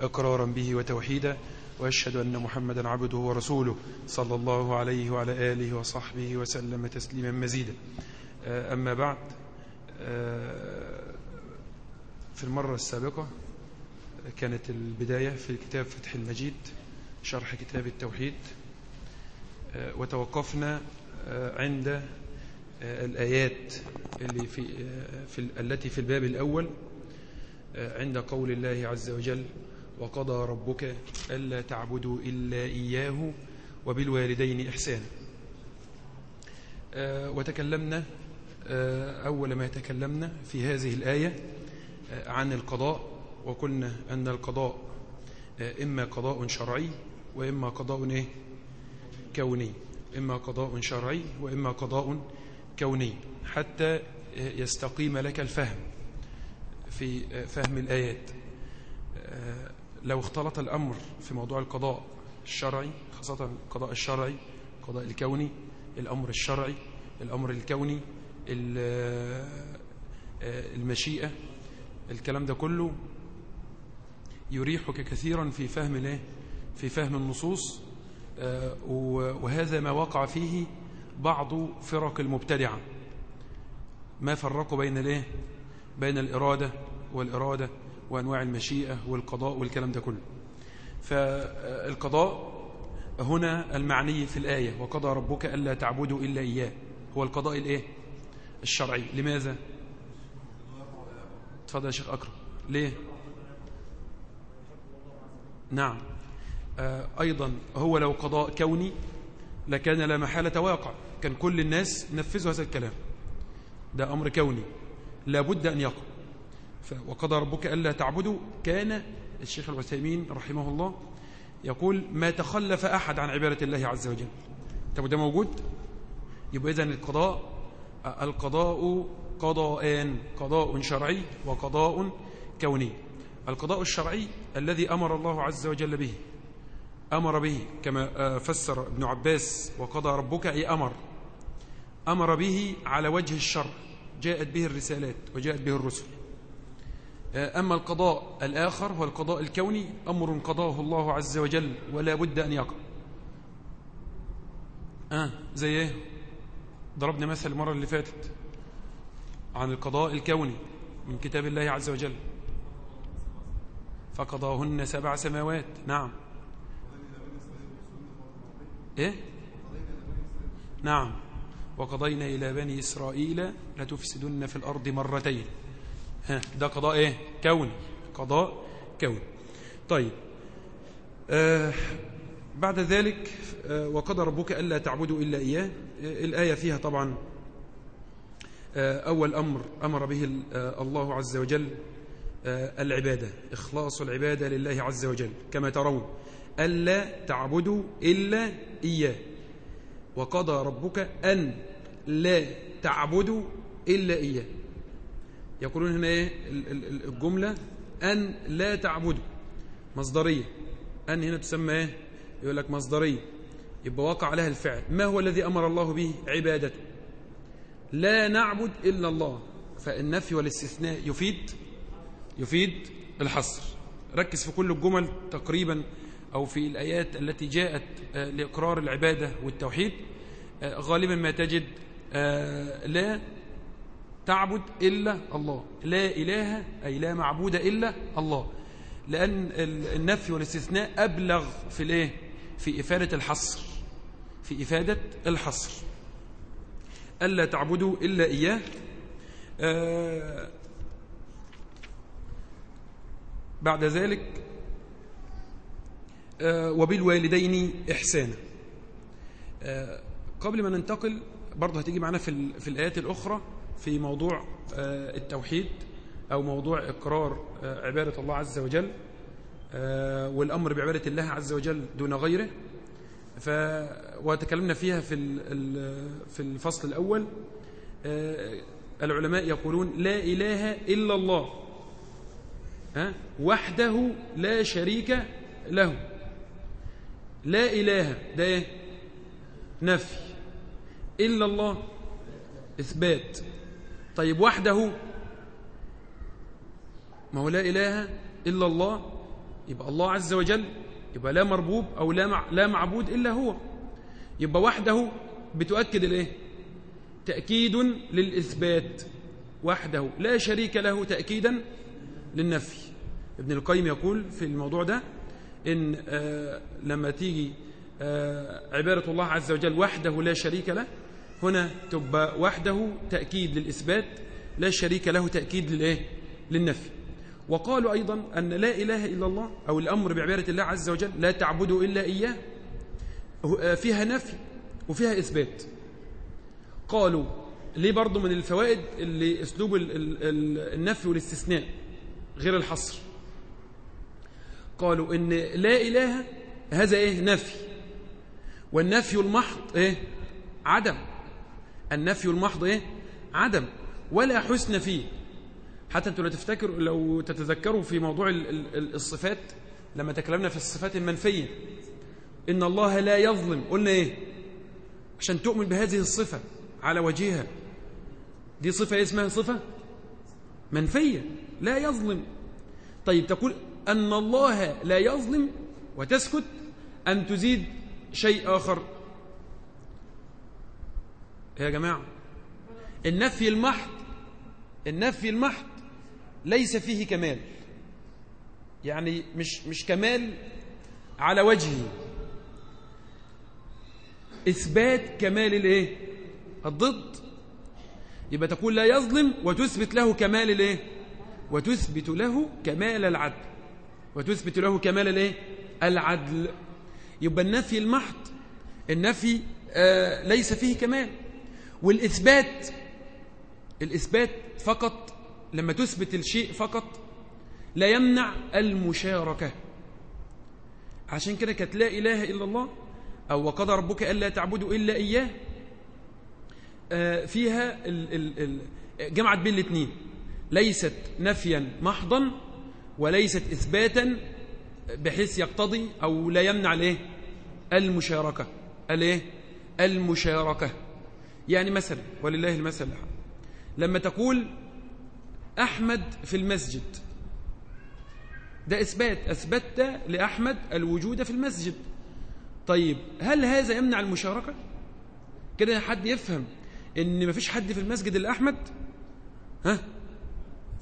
إقرارا به وتوحيدا وأشهد أن محمدا عبده ورسوله صلى الله عليه وعلى آله وصحبه وسلم تسليما مزيدا. أما بعد في المرة السابقة كانت البداية في كتاب فتح المجيد شرح كتاب التوحيد. وتوقفنا عند الآيات اللي في, في التي في الباب الأول عند قول الله عز وجل وقضى ربك ألا تعبدوا إلا إياه وبالوالدين إحسانا وتكلمنا أول ما تكلمنا في هذه الآية عن القضاء وقلنا أن القضاء إما قضاء شرعي وإما قضاء إيه؟ كوني. إما قضاء شرعي وإما قضاء كوني حتى يستقيم لك الفهم في فهم الآيات. لو اختلط الأمر في موضوع القضاء الشرعي خاصة القضاء الشرعي القضاء الكوني الأمر الشرعي الأمر الكوني المشيئة الكلام ده كله يريحك كثيرا في فهم الايه في فهم النصوص وهذا ما وقع فيه بعض فرق المبتدعة. ما فرقوا بين الايه بين الإرادة والإرادة وأنواع المشيئة والقضاء والكلام ده كله. فالقضاء هنا المعني في الآية وقضى ربك ألا تعبدوا إلا إياه. هو القضاء الإيه؟ الشرعي. لماذا؟ تفضل يا شيخ أكرم. ليه؟ نعم. أيضا هو لو قضاء كوني لكان لا محالة واقع. كان كل الناس نفذوا هذا الكلام. ده أمر كوني. لابد أن يقع. وقضى ربك ألا تعبدوا. كان الشيخ العثيمين رحمه الله يقول ما تخلف أحد عن عبادة الله عز وجل. طب ده موجود؟ يبقى إذن القضاء القضاء قضاءان قضاء شرعي وقضاء كوني. القضاء الشرعي الذي أمر الله عز وجل به أمر به كما فسر ابن عباس وقضى ربك أي أمر أمر به على وجه الشرع جاءت به الرسالات وجاءت به الرسل. أما القضاء الآخر هو القضاء الكوني أمر قضاه الله عز وجل ولا بد أن يقع. آه زي إيه؟ ضربنا مثل المرة اللي فاتت عن القضاء الكوني من كتاب الله عز وجل. فقضاهن سبع سماوات. نعم. إيه؟ نعم. وقضينا إلى بني إسرائيل لتفسدن في الأرض مرتين. ها ده قضاء إيه؟ كوني. قضاء كوني. طيب. آه بعد ذلك آه ربك ألا تعبدوا إلا إياه. آه الآية فيها طبعا آه أول أمر أمر به آه الله عز وجل آه العبادة إخلاص العبادة لله عز وجل كما ترون. ألا تعبدوا إلا إياه. وقضى ربك أن لا تعبدوا إلا إياه. يقولون هنا إيه؟ الجملة أن لا تعبدوا مصدرية. أن هنا تسمى إيه؟ يقول لك مصدرية. يبقى وقع لها الفعل. ما هو الذي أمر الله به؟ عبادته. لا نعبد إلا الله. فالنفي والاستثناء يفيد يفيد الحصر. ركز في كل الجمل تقريبا أو في الآيات التي جاءت لإقرار العبادة والتوحيد. غالبا ما تجد لا تعبد إلا الله. لا إله أي لا معبود إلا الله. لأن النفي والاستثناء أبلغ في الإيه؟ في إفادة الحصر. في إفادة الحصر. ألا تعبدوا إلا إياه. آه بعد ذلك آه وبالوالدين إحسانا. آه قبل ما ننتقل برضه هتيجي معنا في, في الآيات الأخرى. في موضوع التوحيد أو موضوع إقرار عبادة الله عز وجل والأمر بعبادة الله عز وجل دون غيره. ف وتكلمنا فيها في في الفصل الأول العلماء يقولون لا إله إلا الله وحده لا شريك له. لا إله ده إيه؟ نفي. إلا الله إثبات. طيب وحده ما هو لا إله إلا الله يبقى الله عز وجل يبقى لا مربوب أو لا, لا معبود إلا هو. يبقى وحده بتؤكد الإيه؟ تأكيد للإثبات. وحده لا شريك له تأكيدا للنفي. ابن القيم يقول في الموضوع ده إن آه لما تيجي آه عبارة الله عز وجل وحده لا شريك له هنا تبقى وحده تأكيد للإثبات لا شريك له تأكيد للإيه؟ للنفي. وقالوا أيضا أن لا إله إلا الله أو الأمر بعبارة الله عز وجل لا تعبدوا إلا إياه فيها نفي وفيها إثبات. قالوا ليه برضو من الفوائد اللي أسلوب النفي والاستثناء غير الحصر؟ قالوا إن لا إله هذا إيه؟ نفي. والنفي المحض إيه؟ عدم. النفي المحض إيه؟ عدم. ولا حسن فيه. حتى أنتم لو تفتكروا لو تتذكروا في موضوع الصفات لما تكلمنا في الصفات المنفية. إن الله لا يظلم. قلنا إيه؟ عشان تؤمن بهذه الصفة على وجهها. دي صفة إيه اسمها؟ صفة منفية. لا يظلم. طيب تقول أن الله لا يظلم وتسكت أن تزيد شيء آخر. يا جماعة؟ النفي المحض النفي المحض ليس فيه كمال. يعني مش مش كمال على وجهه. إثبات كمال الإيه؟ الضد. يبقى تقول لا يظلم وتثبت له كمال الإيه؟ وتثبت له كمال العدل. وتثبت له كمال الإيه؟ العدل. يبقى النفي المحض النفي آه ليس فيه كمال. والإثبات الإثبات فقط لما تثبت الشيء فقط لا يمنع المشاركة. عشان كده كانت لا إله إلا الله أو وقضى ربك ألا تعبدوا إلا إياه فيها ال ال جمعت بين الاثنين ليست نفيا محضا وليست إثباتا بحيث يقتضي أو لا يمنع الإيه؟ المشاركة. الإيه؟ المشاركة. يعني مثلا ولله المثل. لما تقول أحمد في المسجد. ده إثبات أثبتت لأحمد الوجود في المسجد. طيب هل هذا يمنع المشاركة؟ كده حد يفهم إن ما فيش حد في المسجد إلا أحمد؟ ها؟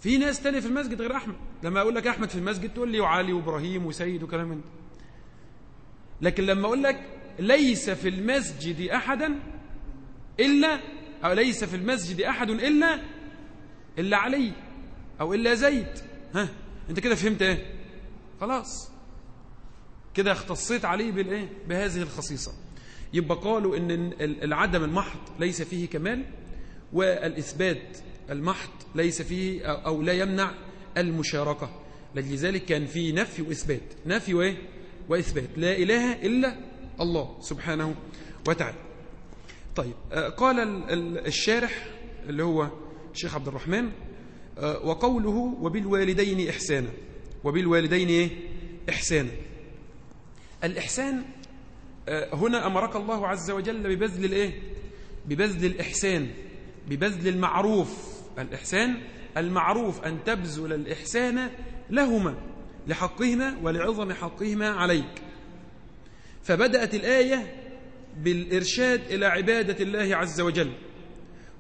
في ناس تانية في المسجد غير أحمد. لما أقول لك أحمد في المسجد تقول لي وعلي وإبراهيم وسيد وكلام من ده. لكن لما أقول لك ليس في المسجد احدا إلا أو ليس في المسجد أحد إلا إلا علي أو إلا زيد. ها أنت كده فهمت إيه؟ خلاص. كده اختصيت عليه بالايه بهذه الخصيصة. يبقى قالوا إن العدم المحض ليس فيه كمال والإثبات المحض ليس فيه أو لا يمنع المشاركة. لذلك كان فيه نفي وإثبات. نفي وإيه؟ وإثبات. لا إله إلا الله سبحانه وتعالى. طيب قال الشارح اللي هو الشيخ عبد الرحمن وقوله وبالوالدين إحسانا. وبالوالدين إيه؟ إحسانا. الإحسان هنا أمرك الله عز وجل ببذل الإيه؟ ببذل الإحسان ببذل المعروف. الإحسان المعروف أن تبذل الإحسان لهما لحقهما ولعظم حقهما عليك. فبدأت الآية بالإرشاد إلى عبادة الله عز وجل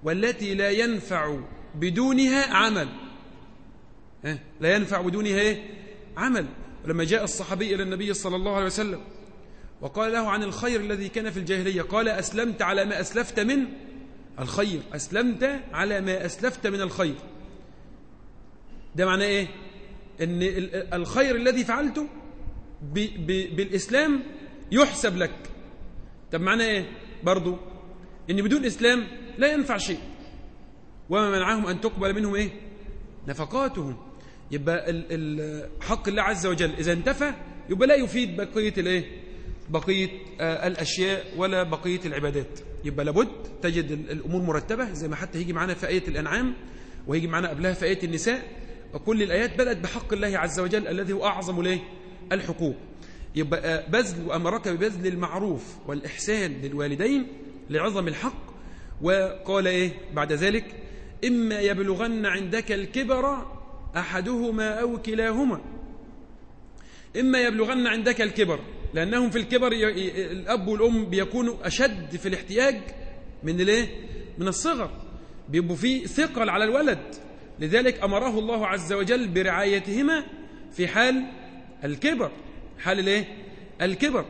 والتي لا ينفع بدونها عمل. لا ينفع بدونها إيه؟ عمل. ولما جاء الصحابي إلى النبي صلى الله عليه وسلم وقال له عن الخير الذي كان في الجاهلية قال أسلمت على ما أسلفت من الخير. أسلمت على ما أسلفت من الخير. ده معناه إيه؟ أن الخير الذي فعلته بالإسلام يحسب لك. طب معناه إيه؟ برضو أن بدون إسلام لا ينفع شيء. وما منعهم أن تقبل منهم إيه؟ نفقاتهم. يبقى حق الله عز وجل. إذا انتفى يبقى لا يفيد بقية الايه بقية آه الأشياء ولا بقية العبادات. يبقى لابد تجد الأمور مرتبة. زي ما حتى هيجي معنا في آية الأنعام وهيجي معنا قبلها في آية النساء وكل الآيات بدأت بحق الله عز وجل الذي هو أعظم ليه الحقوق. يبقى بذل وأمرك ببذل المعروف والإحسان للوالدين لعظم الحق. وقال إيه بعد ذلك؟ إما يبلغن عندك الكبر أحدهما أو كلاهما. إما يبلغن عندك الكبر لأنهم في الكبر الأب والأم بيكونوا أشد في الاحتياج من الإيه؟ من الصغر. بيبقوا في ثقل على الولد. لذلك أمره الله عز وجل برعايتهما في حال الكبر. حال الايه؟ الكبر.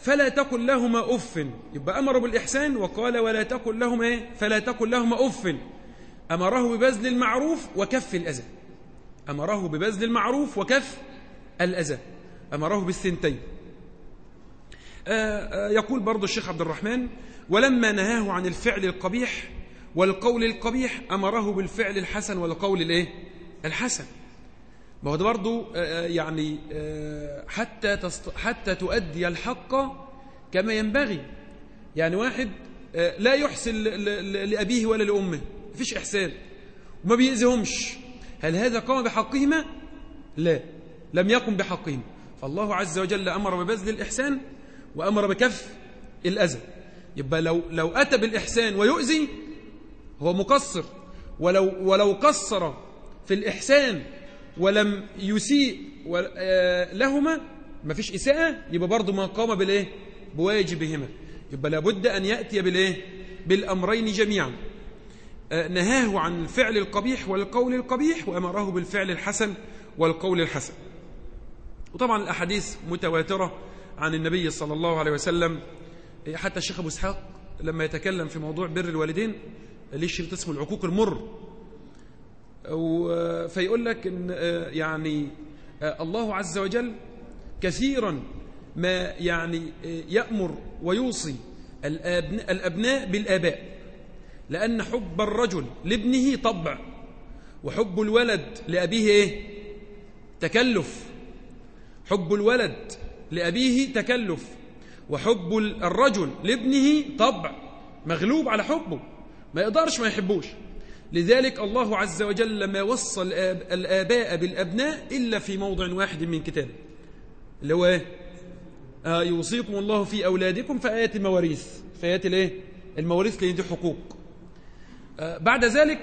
فلا تقل لهما أف. يبقى أمر بالإحسان وقال ولا تقل لهما إيه؟ فلا تقل لهما أف. أمره ببذل المعروف وكف الأذى. أمره ببذل المعروف وكف الأذى. أمره بالثنتين. يقول برضو الشيخ عبد الرحمن ولما نهاه عن الفعل القبيح والقول القبيح أمره بالفعل الحسن والقول الإيه؟ الحسن. ما هو ده برضو يعني حتى تست... حتى تؤدي الحق كما ينبغي. يعني واحد لا يحسن لأبيه ولا لأمه. مفيش إحسان. وما بيأذيهمش. هل هذا قام بحقهما؟ لا. لم يقم بحقهما. فالله عز وجل أمر ببذل الإحسان وأمر بكف الأذى. يبقى لو لو أتى بالإحسان ويؤذي هو مقصر. ولو ولو قصر في الإحسان ولم يسيء لهما ما فيش إساءة يبقى برضه ما قام بالإيه؟ بواجبهما. يبقى لابد أن يأتي بالإيه؟ بالأمرين جميعا. نهاه عن الفعل القبيح والقول القبيح وأمره بالفعل الحسن والقول الحسن. وطبعا الأحاديث متواترة عن النبي صلى الله عليه وسلم. حتى الشيخ أبو إسحاق لما يتكلم في موضوع بر الوالدين ليه شريط اسمه العقوق المر؟ فيقول لك إن يعني الله عز وجل كثيرا ما يعني يأمر ويوصي الأبناء بالآباء لأن حب الرجل لابنه طبع وحب الولد لأبيه إيه؟ تكلف حب الولد لأبيه تكلف وحب الرجل لابنه طبع مغلوب على حبه ما يقدرش ما يحبوش لذلك الله عز وجل لما وصى الآباء بالأبناء إلا في موضع واحد من كتابه. اللي هو إيه؟ آه يوصيكم الله في أولادكم في آيات المواريث. في آيات الإيه؟ المواريث لأن دي حقوق. آه بعد ذلك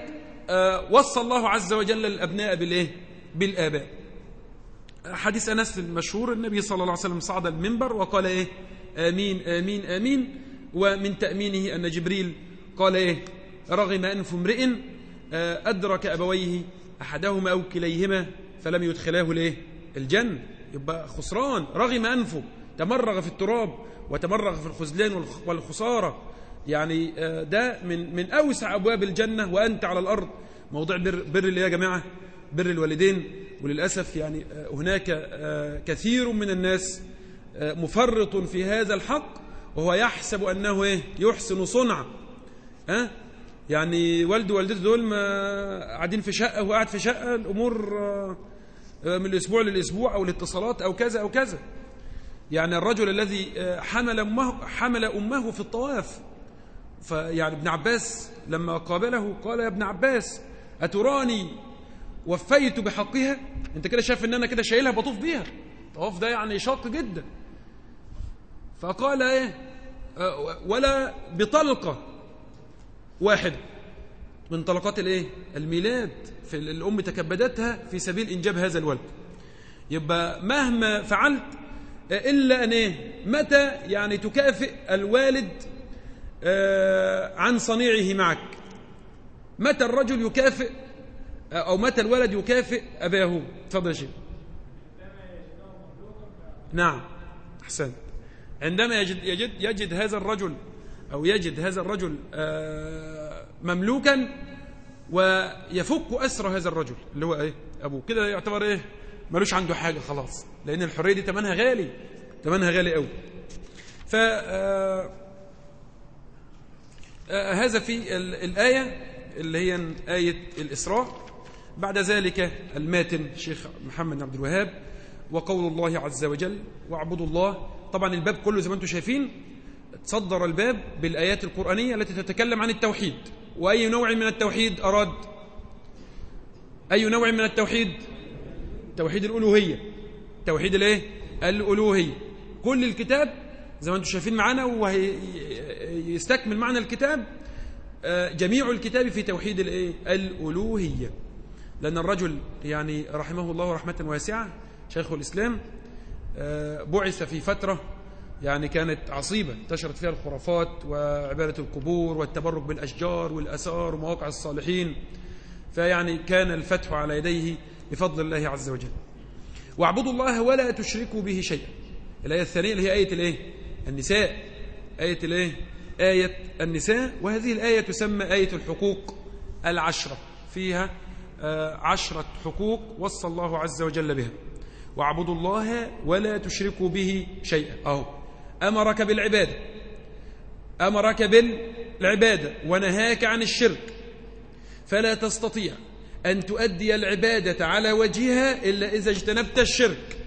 آه وصى الله عز وجل الأبناء بالإيه؟ بالآباء. حديث أنس المشهور النبي صلى الله عليه وسلم صعد المنبر وقال إيه؟ آمين آمين آمين. ومن تأمينه أن جبريل قال إيه؟ رغم أنف امرئ أدرك أبويه أحدهما أو كليهما فلم يدخلاه ليه؟ الجنة. يبقى خسران رغم أنفه. تمرغ في التراب وتمرغ في الخذلان والخسارة. يعني ده من من أوسع أبواب الجنة. وأنت على الأرض. موضوع بر, بر يا جماعة بر الوالدين. وللأسف يعني هناك كثير من الناس مفرط في هذا الحق. وهو يحسب أنه إيه؟ يحسن صنع ها؟ يعني والده ووالدته دول ما قاعدين في شقة وقاعد في شقة الأمور من الأسبوع للأسبوع أو الاتصالات أو كذا أو كذا. يعني الرجل الذي حمل أمه, حمل أمه في الطواف. فيعني ابن عباس لما قابله قال يا ابن عباس أتراني وفيت بحقها؟ أنت كده شايف إن أنا كده شايلها بطوف بيها. الطواف ده يعني شاق جدا. فقال إيه؟ ولا بطلقة. واحدة من طلقات الايه؟ الميلاد. في الأم تكبدتها في سبيل إنجاب هذا الولد. يبقى مهما فعلت إلا أن إيه؟ متى يعني تكافئ الوالد عن صنيعه معك؟ متى الرجل يكافئ أو متى الولد يكافئ أباه؟ تفضل يا شيخ. نعم. أحسن عندما يجد, يجد, يجد هذا الرجل أو يجد هذا الرجل مملوكا ويفك أسر هذا الرجل اللي هو إيه؟ أبوه. كده يعتبر إيه؟ ملوش عنده حاجة خلاص. لأن الحرية دي تمنها غالي تمنها غالي قوي ف هذا في الآية اللي هي آية الإسراء. بعد ذلك الماتن الشيخ محمد عبد الوهاب وقول الله عز وجل واعبدوا الله. طبعا الباب كله زي ما أنتم شايفين تصدر الباب بالآيات القرآنية التي تتكلم عن التوحيد. وأي نوع من التوحيد أراد؟ أي نوع من التوحيد؟ توحيد الألوهية. توحيد الإيه؟ الألوهية. كل الكتاب زي ما أنتم شايفين معنا ويستكمل معنى الكتاب جميع الكتاب في توحيد الإيه؟ الألوهية. لأن الرجل يعني رحمه الله رحمة واسعة شيخ الإسلام آه، بعث في فترة يعني كانت عصيبة انتشرت فيها الخرافات وعبادة القبور والتبرك بالأشجار والأثار ومواقع الصالحين. فيعني كان الفتح على يديه بفضل الله عز وجل. واعبدوا الله ولا تشركوا به شيئا. الآية الثانية اللي هي آية الإيه؟ النساء. آية الإيه؟ آية النساء. وهذه الآية تسمى آية الحقوق العشرة. فيها آه، عشرة حقوق وصى الله عز وجل بها. واعبدوا الله ولا تشركوا به شيئا. أهو. أمرك بالعبادة. أمرك بالعبادة ونهاك عن الشرك. فلا تستطيع أن تؤدي العبادة على وجهها إلا إذا اجتنبت الشرك.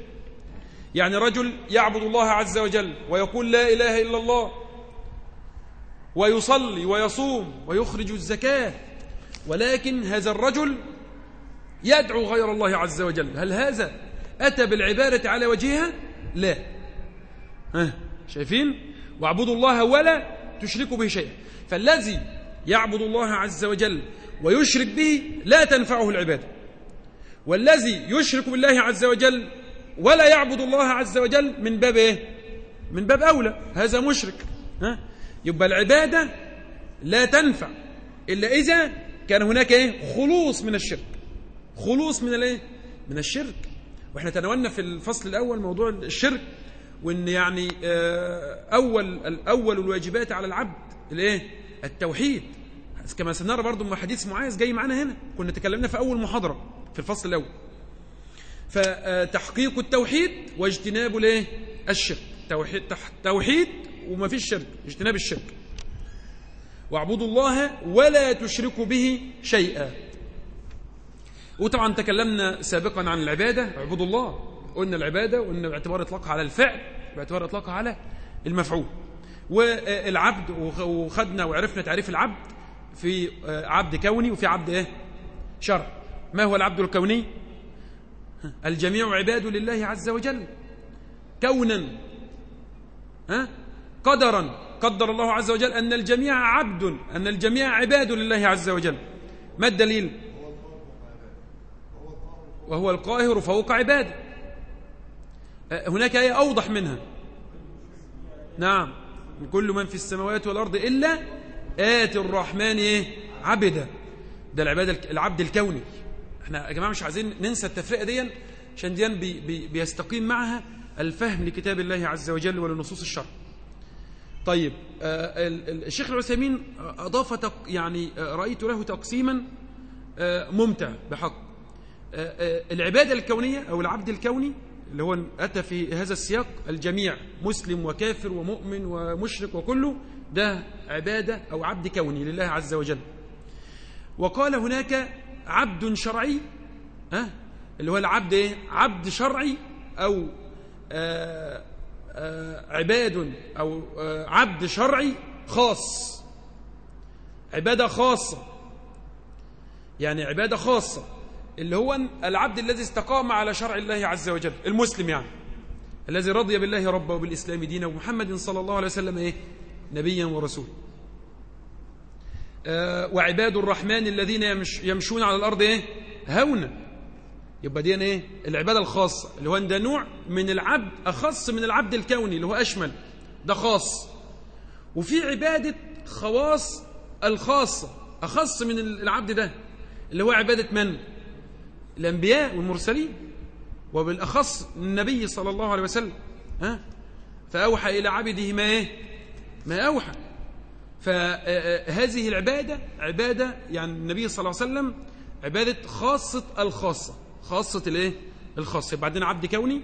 يعني رجل يعبد الله عز وجل ويقول لا إله إلا الله ويصلي ويصوم ويخرج الزكاة ولكن هذا الرجل يدعو غير الله عز وجل. هل هذا أتى بالعبادة على وجهها؟ لا. ها؟ شايفين؟ واعبدوا الله ولا تشركوا به شيئا. فالذي يعبد الله عز وجل ويشرك به لا تنفعه العبادة والذي يشرك بالله عز وجل ولا يعبد الله عز وجل من باب إيه؟ من باب أولى. هذا مشرك. ها؟ يبقى العبادة لا تنفع. إلا إذا كان هناك إيه؟ خلوص من الشرك. خلوص من الإيه؟ من الشرك. وإحنا تناولنا في الفصل الأول موضوع الشرك. وإن يعني آه، أول الأول الواجبات على العبد الإيه؟ التوحيد. كما سنرى برضو من حديث معاذ جاي معانا هنا. كنا تكلمنا في أول محاضرة في الفصل الأول. فتحقيق التوحيد واجتناب الإيه؟ الشرك. توحيد توحيد وما فيش شرك اجتناب الشرك. واعبدوا الله ولا تشركوا به شيئا. وطبعا تكلمنا سابقا عن العبادة اعبدوا الله. قلنا العبادة وقلنا باعتبار اطلاقها على الفعل باعتبار اطلاقها على المفعول. والعبد وخدنا وعرفنا تعريف العبد في آه، عبد كوني وفي عبد إيه؟ شرع. ما هو العبد الكوني؟ الجميع عباد لله عز وجل. كونا ها؟ قدرا. قدر الله عز وجل أن الجميع عبد أن الجميع عباد لله عز وجل. ما الدليل؟ وهو القاهر فوق عباده. هناك آية أوضح منها. نعم. كل من في السماوات والأرض إلا آتي الرحمن إيه؟ عبدا. ده العبادة العبد الكوني. إحنا يا جماعة مش عايزين ننسى التفرقة دي عشان دي بي بي بيستقيم معها الفهم لكتاب الله عز وجل ولنصوص الشرع. طيب آه الشيخ العثيمين أضاف يعني آه، رأيت له تقسيما ممتع بحق. العبادة الكونية أو العبد الكوني اللي هو أتى في هذا السياق الجميع مسلم وكافر ومؤمن ومشرك وكله ده عبادة أو عبد كوني لله عز وجل. وقال هناك عبد شرعي ها؟ اللي هو العبد إيه؟ عبد شرعي أو آآ آه، آآ آه، عباد أو آه، عبد شرعي خاص. عبادة خاصة. يعني عبادة خاصة. اللي هو العبد الذي استقام على شرع الله عز وجل المسلم يعني الذي رضي بالله ربا وبالإسلام دينا ومحمد صلى الله عليه وسلم إيه؟ نبيا ورسولا. آه وعباد الرحمن الذين يمش يمشون على الأرض إيه؟ هونا. يبقى دي إيه؟ العبادة الخاصة اللي هو ده نوع من العبد أخص من العبد الكوني اللي هو أشمل. ده خاص. وفي عبادة خواص الخاصة أخص من العبد ده اللي هو عبادة من؟ الأنبياء والمرسلين وبالأخص النبي صلى الله عليه وسلم ها؟ فأوحى إلى عبده ما إيه؟ ما أوحى. فهذه العبادة عبادة يعني النبي صلى الله عليه وسلم عبادة خاصة الخاصة. خاصة الإيه؟ الخاصة. بعدين عبد كوني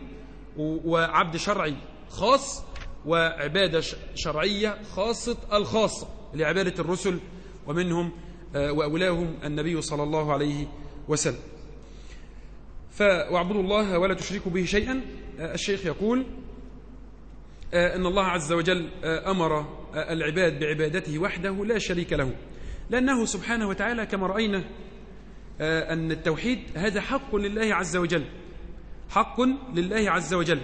وعبد شرعي خاص وعبادة شرعية خاصة الخاصة لعبادة الرسل ومنهم آه، وأولاهم النبي صلى الله عليه وسلم. فاعبدوا الله ولا تشركوا به شيئا. آه، الشيخ يقول آه، أن الله عز وجل آه، أمر العباد بعبادته وحده لا شريك له لأنه سبحانه وتعالى كما رأينا أن التوحيد هذا حق لله عز وجل حق لله عز وجل.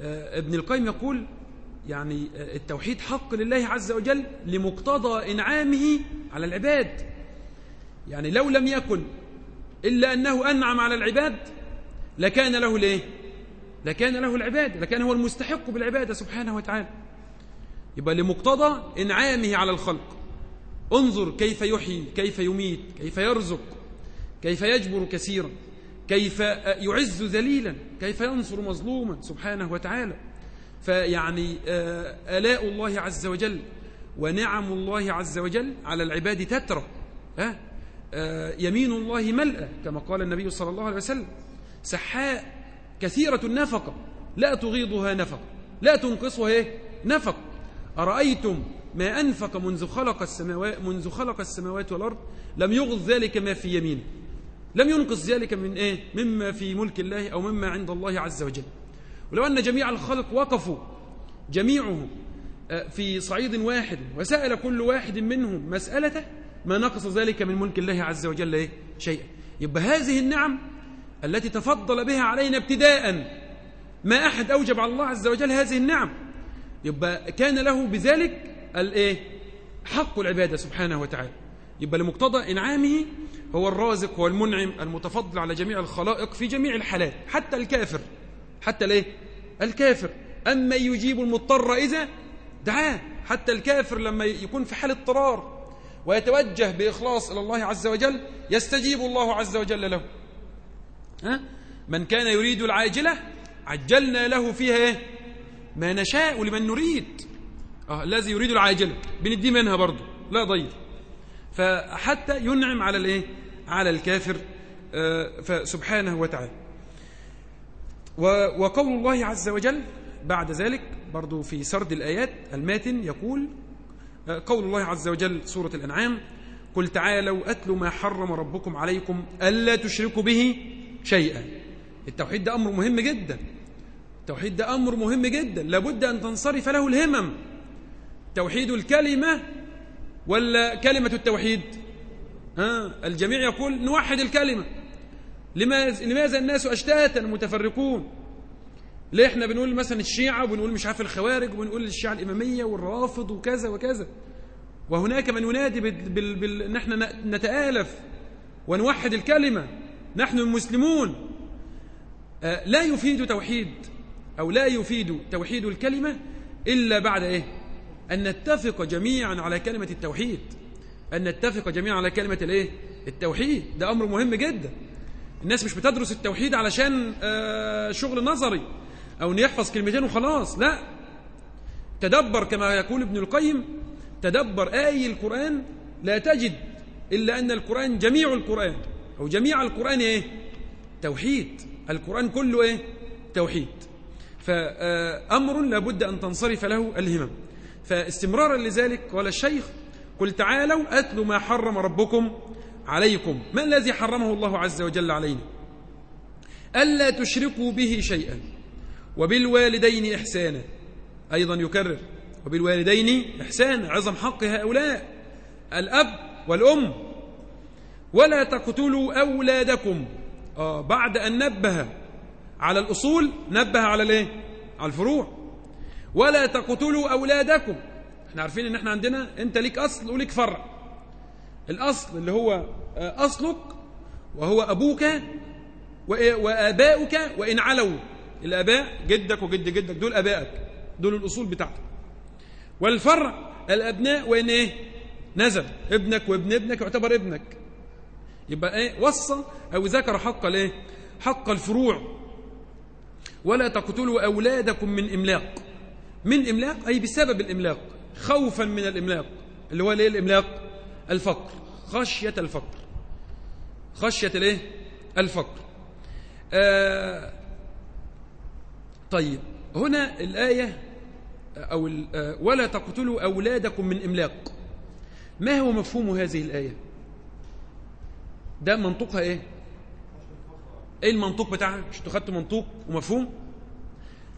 ابن القيم يقول يعني التوحيد حق لله عز وجل لمقتضى إنعامه على العباد. يعني لو لم يكن إلا أنه أنعم على العباد. لكان له ليه؟ لكان له العبادة لكان هو المستحق بالعبادة سبحانه وتعالى. يبقى لمقتضى إنعامه على الخلق. انظر كيف يحيي كيف يميت كيف يرزق كيف يجبر كثيرا كيف يعز ذليلا كيف ينصر مظلوما سبحانه وتعالى. فيعني آه، آلاء الله عز وجل ونعم الله عز وجل على العباد تترى. يمين الله ملأى كما قال النبي صلى الله عليه وسلم. سحاء كثيرة النفقة لا تغيضها نفقة لا تنقصها إيه؟ نفق. أرأيتم ما أنفق منذ خلق السماوات منذ خلق السماوات والأرض؟ لم يغض ذلك ما في يمينه. لم ينقص ذلك من إيه؟ مما في ملك الله أو مما عند الله عز وجل. ولو أن جميع الخلق وقفوا جميعهم آه، في صعيد واحد وسأل كل واحد منهم مسألته ما نقص ذلك من ملك الله عز وجل إيه؟ شيئا. يبقى هذه النعم التي تفضل بها علينا ابتداء ما أحد أوجب على الله عز وجل هذه النعم. يبقى كان له بذلك الايه حق العبادة سبحانه وتعالى. يبقى لمقتضى إنعامه هو الرازق هو المنعم المتفضل على جميع الخلائق في جميع الحالات حتى الكافر حتى الإيه؟ الكافر. أما يجيب المضطر إذا دعاه حتى الكافر لما يكون في حال اضطرار ويتوجه بإخلاص إلى الله عز وجل يستجيب الله عز وجل له. ها؟ من كان يريد العاجلة عجلنا له فيها إيه؟ ما نشاء لمن نريد. آه الذي يريد العاجلة. بندي منها برضه لا ضير فحتى ينعم على الإيه؟ على الكافر آه فسبحانه وتعالى. وقول الله عز وجل بعد ذلك برضو في سرد الآيات الماتن يقول قول الله عز وجل سورة الأنعام قل تعالوا أتلوا ما حرم ربكم عليكم ألا تشركوا به شيئا. التوحيد ده أمر مهم جدا. التوحيد ده أمر مهم جدا. لابد أن تنصرف له الهمم. توحيد الكلمة ولا كلمة التوحيد؟ ها؟ الجميع يقول نوحد الكلمة. لماذا الناس أشتاتا متفرقون؟ ليه إحنا بنقول مثلا الشيعة وبنقول مش عارف الخوارج وبنقول الشيعة الإمامية والرافض وكذا وكذا؟ وهناك من ينادي بال... بال... بال... إن إحنا نتآلف ونوحد الكلمة. نحن المسلمون. آه لا يفيد توحيد أو لا يفيد توحيد الكلمة إلا بعد إيه؟ أن نتفق جميعا على كلمة التوحيد. أن نتفق جميعا على كلمة الإيه؟ التوحيد. ده أمر مهم جدا. الناس مش بتدرس التوحيد علشان آه شغل نظري. أو أن يحفظ كلمتين وخلاص لا. تدبر كما يقول ابن القيم تدبر آي القرآن لا تجد إلا أن القرآن جميع القرآن. أو جميع القرآن إيه؟ توحيد. القرآن كله إيه؟ توحيد. فأمر لابد أن تنصرف له الهمم. فاستمرارا لذلك قال الشيخ قل تعالوا أتلوا ما حرم ربكم عليكم. ما الذي حرمه الله عز وجل علينا؟ ألا تشركوا به شيئا. وبالوالدين إحسانا. أيضا يكرر. وبالوالدين إحسانا عظم حق هؤلاء. الأب والأم. ولا تقتلوا أولادكم. آه بعد أن نبه على الأصول نبه على الإيه؟ على الفروع. ولا تقتلوا أولادكم. إحنا عارفين إن إحنا عندنا أنت ليك أصل وليك فرع الأصل اللي هو آه، أصلك وهو أبوك وآباؤك وإن علوا. الآباء جدك وجد جدك دول أبائك دول الأصول بتاعتك. والفرع الأبناء وإن إيه؟ نزل. ابنك وابن ابنك يعتبر ابنك. يبقى إيه؟ وصى أو ذكر حق الإيه؟ حق الفروع. ولا تقتلوا أولادكم من إملاق. من إملاق؟ أي بسبب الإملاق. خوفا من الإملاق. اللي هو ليه الإملاق؟ الفقر. خشية الفقر. خشية الإيه؟ الفقر. آه طيب هنا الآية أو ولا تقتلوا أولادكم من إملاق. ما هو مفهوم هذه الآية؟ ده منطقها إيه؟ إيه المنطوق بتاعها؟ مش تخدت منطوق ومفهوم؟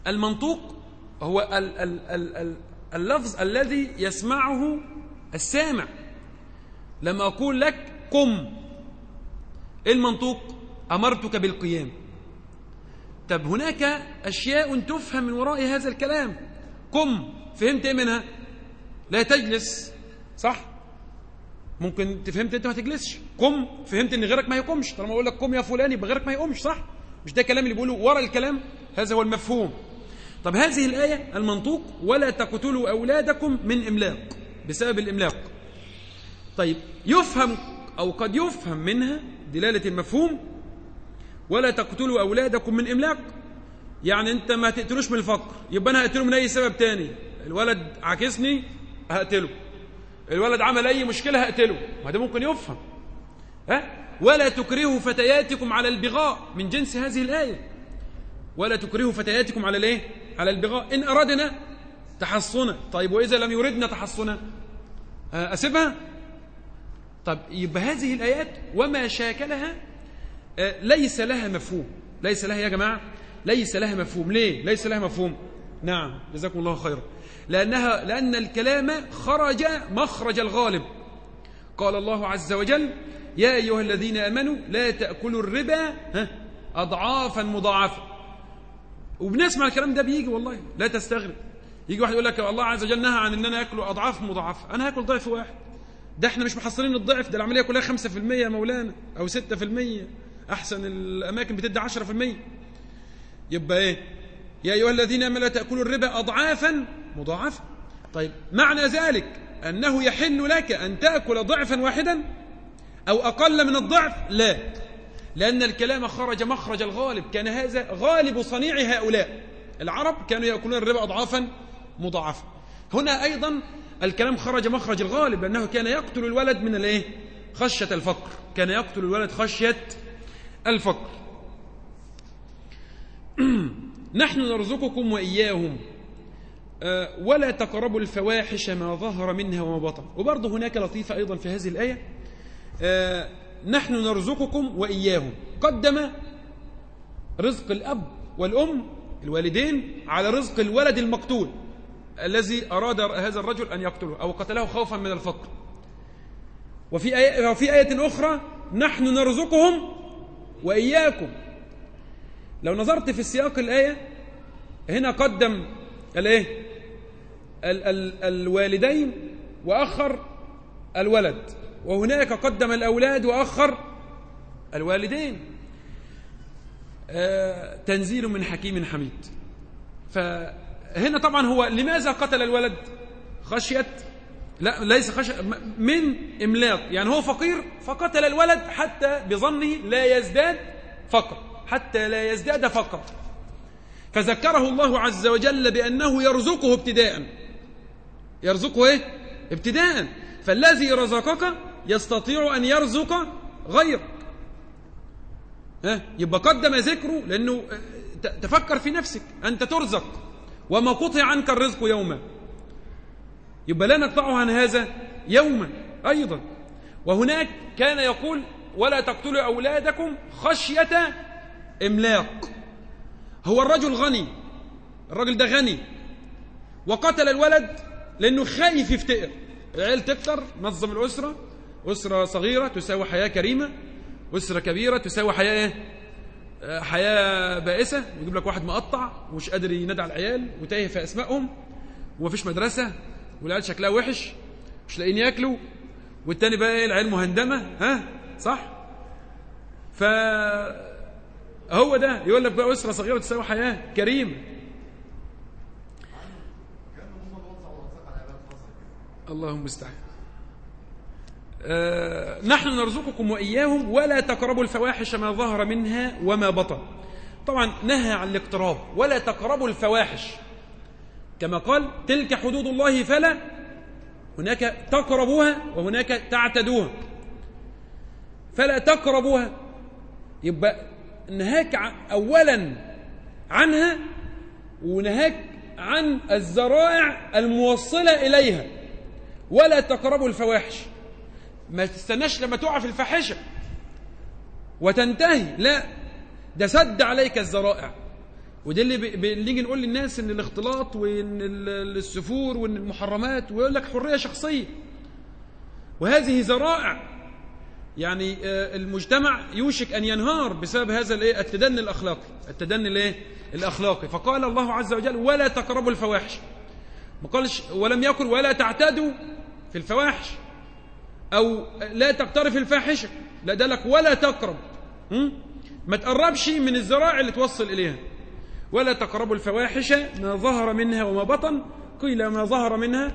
المنطوق هو ال ال ال ال اللفظ الذي يسمعه السامع. لما أقول لك قم إيه المنطوق؟ أمرتك بالقيام. طب هناك أشياء تفهم من وراء هذا الكلام. قم فهمت إيه منها؟ لا تجلس صح؟ ممكن تفهمت أنت ما تجلسش. قم فهمت إن غيرك ما يقومش. طالما أقول لك قم يا فلان يبقى غيرك ما يقومش صح؟ مش ده الكلام اللي بيقوله ورا الكلام؟ هذا هو المفهوم. طب هذه الآية المنطوق ولا تقتلوا أولادكم من إملاق. بسبب الإملاق. طيب يفهم أو قد يفهم منها دلالة المفهوم ولا تقتلوا أولادكم من إملاق. يعني أنت ما تقتلوش من الفقر. يبقى أنا هقتله من أي سبب تاني؟ الولد عاكسني هقتله. الولد عمل أي مشكلة هقتله. ما ده ممكن يفهم. ها؟ ولا تكرهوا فتياتكم على البغاء من جنس هذه الآية. ولا تكرهوا فتياتكم على الإيه؟ على البغاء. إن أردنا تحصنا. طيب وإذا لم يردنا تحصنا. أسيبها؟ طب يبقى هذه الآيات وما شاكلها ليس لها مفهوم. ليس لها يا جماعة. ليس لها مفهوم. ليه؟ ليس لها مفهوم. نعم جزاكم الله خيرا. لأنها لأن الكلام خرج مخرج الغالب. قال الله عز وجل يا أيها الذين آمنوا لا تأكلوا الربا أضعافا مضاعفة. وبنسمع الكلام ده بيجي والله لا تستغرب. يجي واحد يقول لك الله عز وجل نهى عن ان أنا اكل أضعاف مضاعفة. أنا هاكل ضعف واحد. ده إحنا مش محصلين الضعف ده العملية كلها 5% يا مولانا أو 6% أحسن الأماكن بتدي 10% يبقى إيه؟ يا أيها الذين آمنوا لا تأكلوا الربا اضعافا مضاعفة. طيب معنى ذلك أنه يحل لك أن تأكل ضعفا واحدا أو أقل من الضعف؟ لا. لأن الكلام خرج مخرج الغالب. كان هذا غالب صنيع هؤلاء. العرب كانوا يأكلون الربا أضعافا مضاعفة. هنا أيضا الكلام خرج مخرج الغالب. لأنه كان يقتل الولد من الإيه؟ خشية الفقر. كان يقتل الولد خشية الفقر. نحن نرزقكم وإياهم. آه، ولا تقربوا الفواحش ما ظهر منها وما بطن. وبرضه هناك لطيفة أيضا في هذه الآية. آه، نحن نرزقكم وإياهم. قدم رزق الأب والأم الوالدين على رزق الولد المقتول الذي أراد هذا الرجل أن يقتله أو قتله خوفا من الفقر. وفي آية, وفي آية أخرى نحن نرزقهم وإياكم. لو نظرت في السياق الآية هنا قدم الإيه؟ ال ال الوالدين وأخر الولد. وهناك قدم الأولاد وأخر الوالدين. آه تنزيل من حكيم حميد. فهنا طبعا هو لماذا قتل الولد؟ خشية لا ليس خشية من إملاق. يعني هو فقير فقتل الولد حتى بظنه لا يزداد فقر حتى لا يزداد فقر. فذكره الله عز وجل بأنه يرزقه ابتداء. يرزقه إيه؟ ابتداء. فالذي رزقك يستطيع أن يرزق غيرك. ها؟ يبقى قدم ذكره لأنه تفكر في نفسك. أنت ترزق. وما قطع عنك الرزق يوما. يبقى لا نقطعه عن هذا يوما أيضا. وهناك كان يقول ولا تقتلوا أولادكم خشية إملاق. هو الرجل غني الرجل ده غني. وقتل الولد لأنه خايف يفتقر العيال تكتر نظم الأسرة. أسرة صغيرة تساوي حياة كريمة. أسرة كبيرة تساوي حياة إيه؟ آه، حياة بائسة. ويجيب لك واحد مقطع ومش قادر ينادي على العيال وتايه في أسمائهم. ومفيش مدرسة. والعيال شكلها وحش مش لاقيين ياكلوا. والتاني بقى إيه العيال مهندمة ها؟ صح؟ ف هو ده يقول لك بقى أسرة صغيرة تساوي حياة كريمة اللهم استعان. آه، نحن نرزقكم وإياهم ولا تقربوا الفواحش ما ظهر منها وما بطن. طبعا نهى عن الاقتراب ولا تقربوا الفواحش. كما قال تلك حدود الله فلا هناك تقربوها وهناك تعتدوها. فلا تقربوها. يبقى نهاك أولا عنها ونهاك عن الذرائع الموصلة إليها. ولا تقربوا الفواحش. ما تستناش لما تقع في الفاحشة. وتنتهي. لا. ده سد عليك الذرائع. وده اللي بنيجي نقول للناس إن الاختلاط وإن السفور وإن المحرمات ويقول لك حرية شخصية. وهذه ذرائع يعني آه، المجتمع يوشك أن ينهار بسبب هذا الإيه؟ التدني الأخلاقي. التدني الإيه؟ الأخلاقي. فقال الله عز وجل ولا تقربوا الفواحش. ما قالش ولم يقل ولا تعتدوا في الفواحش. أو لا تقترف الفاحشة. لا ده لك ولا تقرب. ما تقربش من الذرائع اللي توصل إليها. ولا تقربوا الفواحش ما ظهر منها وما بطن. قيل ما ظهر منها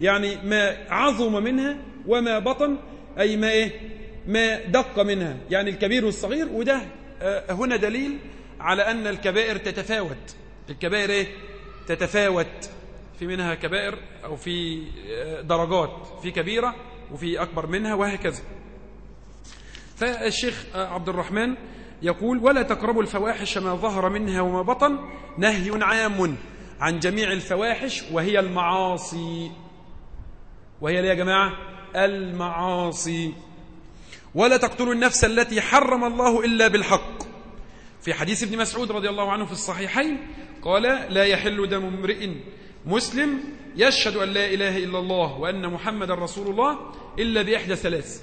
يعني ما عظم منها وما بطن أي ما إيه؟ ما دق منها. يعني الكبير والصغير وده آه، هنا دليل على أن الكبائر تتفاوت. الكبائر إيه؟ تتفاوت. في منها كبائر أو في آه، درجات في كبيرة وفي أكبر منها وهكذا. فالشيخ آه، عبد الرحمن يقول ولا تقربوا الفواحش ما ظهر منها وما بطن نهي عام عن جميع الفواحش وهي المعاصي. وهي يا جماعة؟ المعاصي. ولا تقتلوا النفس التي حرم الله إلا بالحق. في حديث ابن مسعود رضي الله عنه في الصحيحين قال لا يحل دم امرئ مسلم يشهد أن لا إله إلا الله وأن محمد رسول الله إلا بإحدى ثلاث.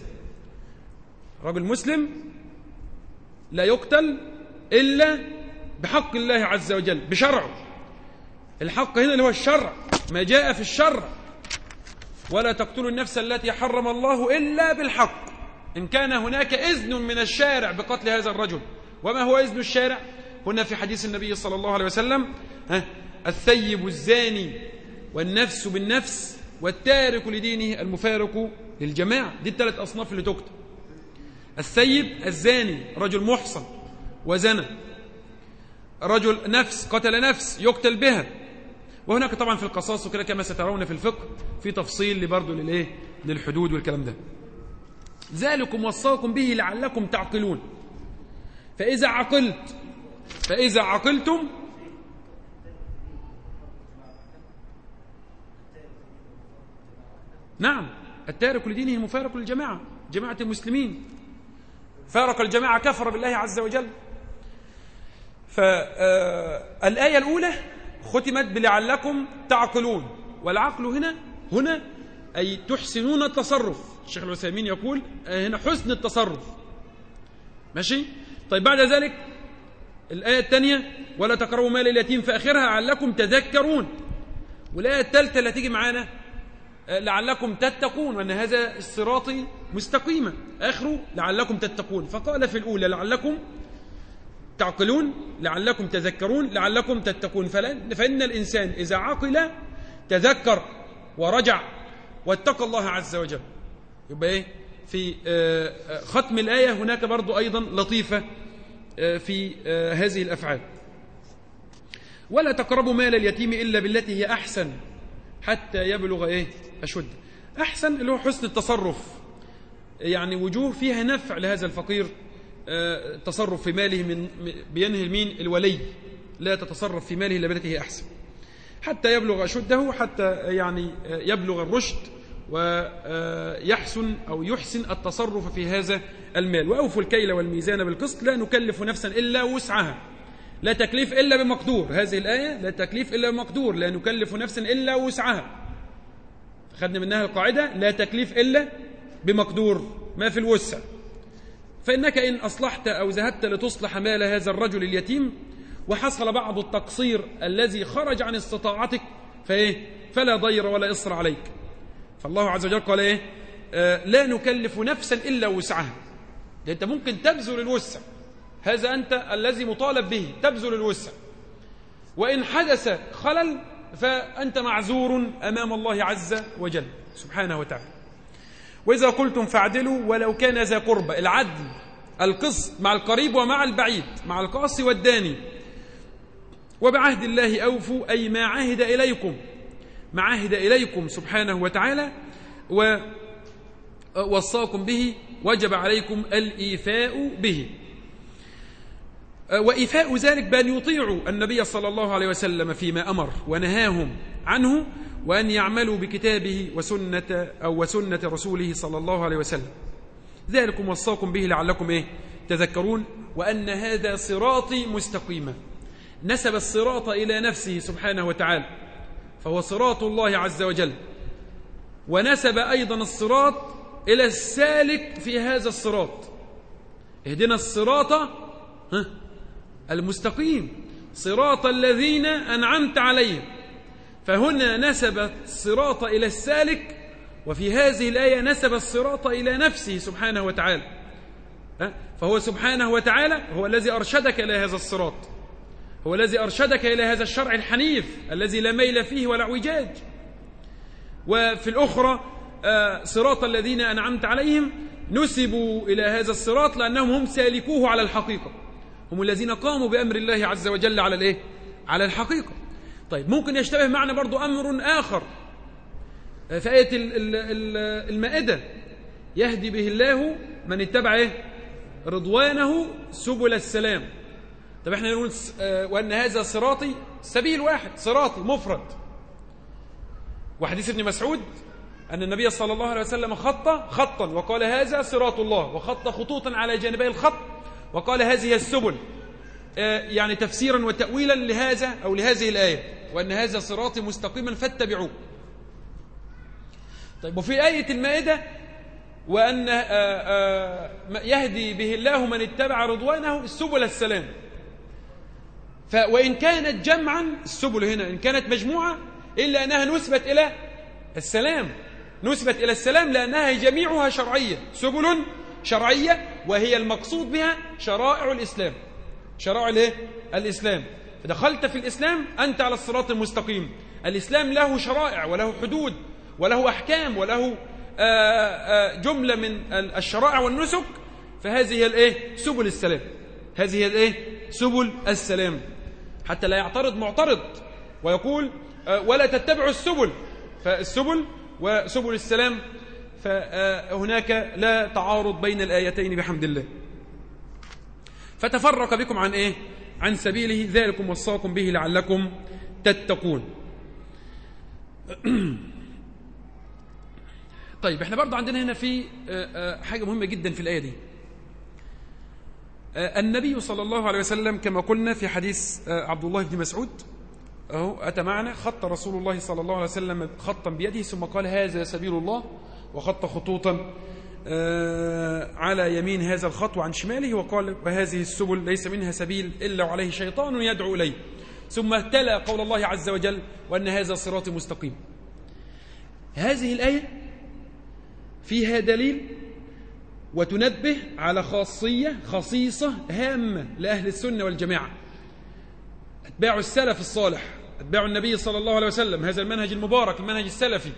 رجل مسلم لا يقتل إلا بحق الله عز وجل بشرعه. الحق هنا اللي هو الشرع ما جاء في الشرع. ولا تقتلوا النفس التي حرم الله إلا بالحق. إن كان هناك إذن من الشارع بقتل هذا الرجل. وما هو إذن الشارع؟ هنا في حديث النبي صلى الله عليه وسلم ها الثيب الزاني والنفس بالنفس والتارك لدينه المفارق للجماعة. دي الثلاث أصناف اللي تكتب الثيب الزاني رجل محصن وزنى. رجل نفس قتل نفس يقتل بها. وهناك طبعا في القصاص وكده كما سترون في الفقه في تفصيل لبرضه للإيه؟ للحدود والكلام ده. ذلكم وصاكم به لعلكم تعقلون. فإذا عقلت فإذا عقلتم نعم التارك لدينه المفارق للجماعة جماعة المسلمين. فارق الجماعة كفر بالله عز وجل. فالآية الأولى ختمت بلعلكم تعقلون. والعقل هنا هنا أي تحسنون التصرف. الشيخ العثيمين يقول هنا حسن التصرف. ماشي؟ طيب بعد ذلك الآية الثانية ولا تقربوا مال اليتيم في آخرها لعلكم تذكرون. والآية الثالثة اللي تيجي معانا لعلكم تتقون وأن هذا الصراط مستقيما آخره لعلكم تتقون. فقال في الأولى لعلكم تعقلون لعلكم تذكرون لعلكم تتقون. فإن الإنسان إذا عقل تذكر ورجع واتقى الله عز وجل. يبقى إيه؟ في آه، آه، ختم الآية هناك برضو أيضا لطيفة آه، في هذه الأفعال. ولا تقربوا مال اليتيم إلا بالتي هي أحسن. حتى يبلغ إيه؟ أشد أحسن اللي هو حسن التصرف. يعني وجوه فيها نفع لهذا الفقير التصرف في ماله من بينهي المين الولي. لا تتصرف في ماله هي أحسن. حتى يبلغ أشده حتى يعني يبلغ الرشد ويحسن أو يحسن التصرف في هذا المال. وأوفوا الكيل والميزان بالقسط لا نكلف نفسا إلا وسعها. لا تكليف إلا بمقدور. هذه الآية لا تكليف إلا بمقدور لا نكلف نفسا إلا وسعها. خدنا منها القاعدة لا تكليف إلا بمقدور ما في الوسع. فإنك إن أصلحت أو ذهبت لتصلح مال هذا الرجل اليتيم وحصل بعض التقصير الذي خرج عن استطاعتك فإيه؟ فلا ضير ولا إصر عليك. فالله عز وجل قال إيه؟ آه لا نكلف نفسا إلا وسعها. ده أنت ممكن تبذل الوسع. هذا أنت الذي مطالب به تبذل الوسع. وإن حدث خلل فأنت معذور أمام الله عز وجل سبحانه وتعالى. وإذا قلتم فاعدلوا ولو كان ذا قربى العدل القسط مع القريب ومع البعيد مع القاصي والداني. وبعهد الله أوفوا أي ما عهد إليكم ما عهد إليكم سبحانه وتعالى. ووصاكم به وجب عليكم الإيفاء به. وإيفاء ذلك بأن يطيعوا النبي صلى الله عليه وسلم فيما أمر ونهاهم عنه وأن يعملوا بكتابه وسنة أو وسنة رسوله صلى الله عليه وسلم. ذلكم وصاكم به لعلكم إيه؟ تذكرون وأن هذا صراطي مستقيما. نسب الصراط إلى نفسه سبحانه وتعالى فهو صراط الله عز وجل. ونسب أيضا الصراط إلى السالك في هذا الصراط. اهدنا الصراط المستقيم. صراط الذين أنعمت عليهم. فهنا نسب الصراط إلى السالك وفي هذه الآية نسب الصراط إلى نفسه سبحانه وتعالى. فهو سبحانه وتعالى هو الذي أرشدك إلى هذا الصراط. هو الذي أرشدك إلى هذا الشرع الحنيف الذي لا ميل فيه ولا اعوجاج. وفي الأخرى آه، صراط الذين أنعمت عليهم نسبوا إلى هذا الصراط لأنهم هم سالكوه على الحقيقة. هم الذين قاموا بأمر الله عز وجل على الإيه؟ على الحقيقة. طيب ممكن يشتبه معنا برضو أمر آخر. آه، في آية المائدة. يهدي به الله من اتبع إيه؟ رضوانه سبل السلام. طب إحنا نقول آه، وأن هذا صراطي سبيل واحد صراطي مفرد. وحديث ابن مسعود أن النبي صلى الله عليه وسلم خط خطا وقال هذا صراط الله وخط خطوطا على جانبي الخط. وقال هذه السبل. آه، يعني تفسيرا وتأويلا لهذا أو لهذه الآية وأن هذا صراطي مستقيما فاتبعوه. طيب وفي آية المائدة وأن آه، آه، يهدي به الله من اتبع رضوانه سبل السلام. وإن كانت جمعا السبل هنا إن كانت مجموعة إلا أنها نسبت إلى السلام. نسبت إلى السلام لأنها جميعها شرعية. سبل شرعية وهي المقصود بها شرائع الإسلام. شرائع الإيه؟ الإسلام. فدخلت في الإسلام أنت على الصراط المستقيم. الإسلام له شرائع وله حدود وله أحكام وله آه، آه، جملة من الشرائع والنسك. فهذه هي الإيه؟ سبل السلام. هذه هي الإيه؟ سبل السلام. حتى لا يعترض معترض ويقول آه، ولا تتبعوا السبل. فالسبل وسبل السلام فهناك لا تعارض بين الآيتين بحمد الله. فتفرق بكم عن إيه؟ عن سبيله. ذلكم وصاكم به لعلكم تتقون. طيب إحنا برضو عندنا هنا في آه، آه، حاجة مهمة جدا في الآية دي. آه، النبي صلى الله عليه وسلم كما قلنا في حديث عبد الله بن مسعود أهو أتى معنا خط رسول الله صلى الله عليه وسلم خطا بيده ثم قال هذا سبيل الله. وخط خطوطا على يمين هذا الخط وعن شماله وقال وهذه السبل ليس منها سبيل إلا وعليه شيطان يدعو إليه. ثم تلا قول الله عز وجل وأن هذا صراط مستقيم. هذه الآية فيها دليل وتنبه على خاصية خصيصة هامة لأهل السنة والجماعة. أتباع السلف الصالح أتباع النبي صلى الله عليه وسلم هذا المنهج المبارك المنهج السلفي.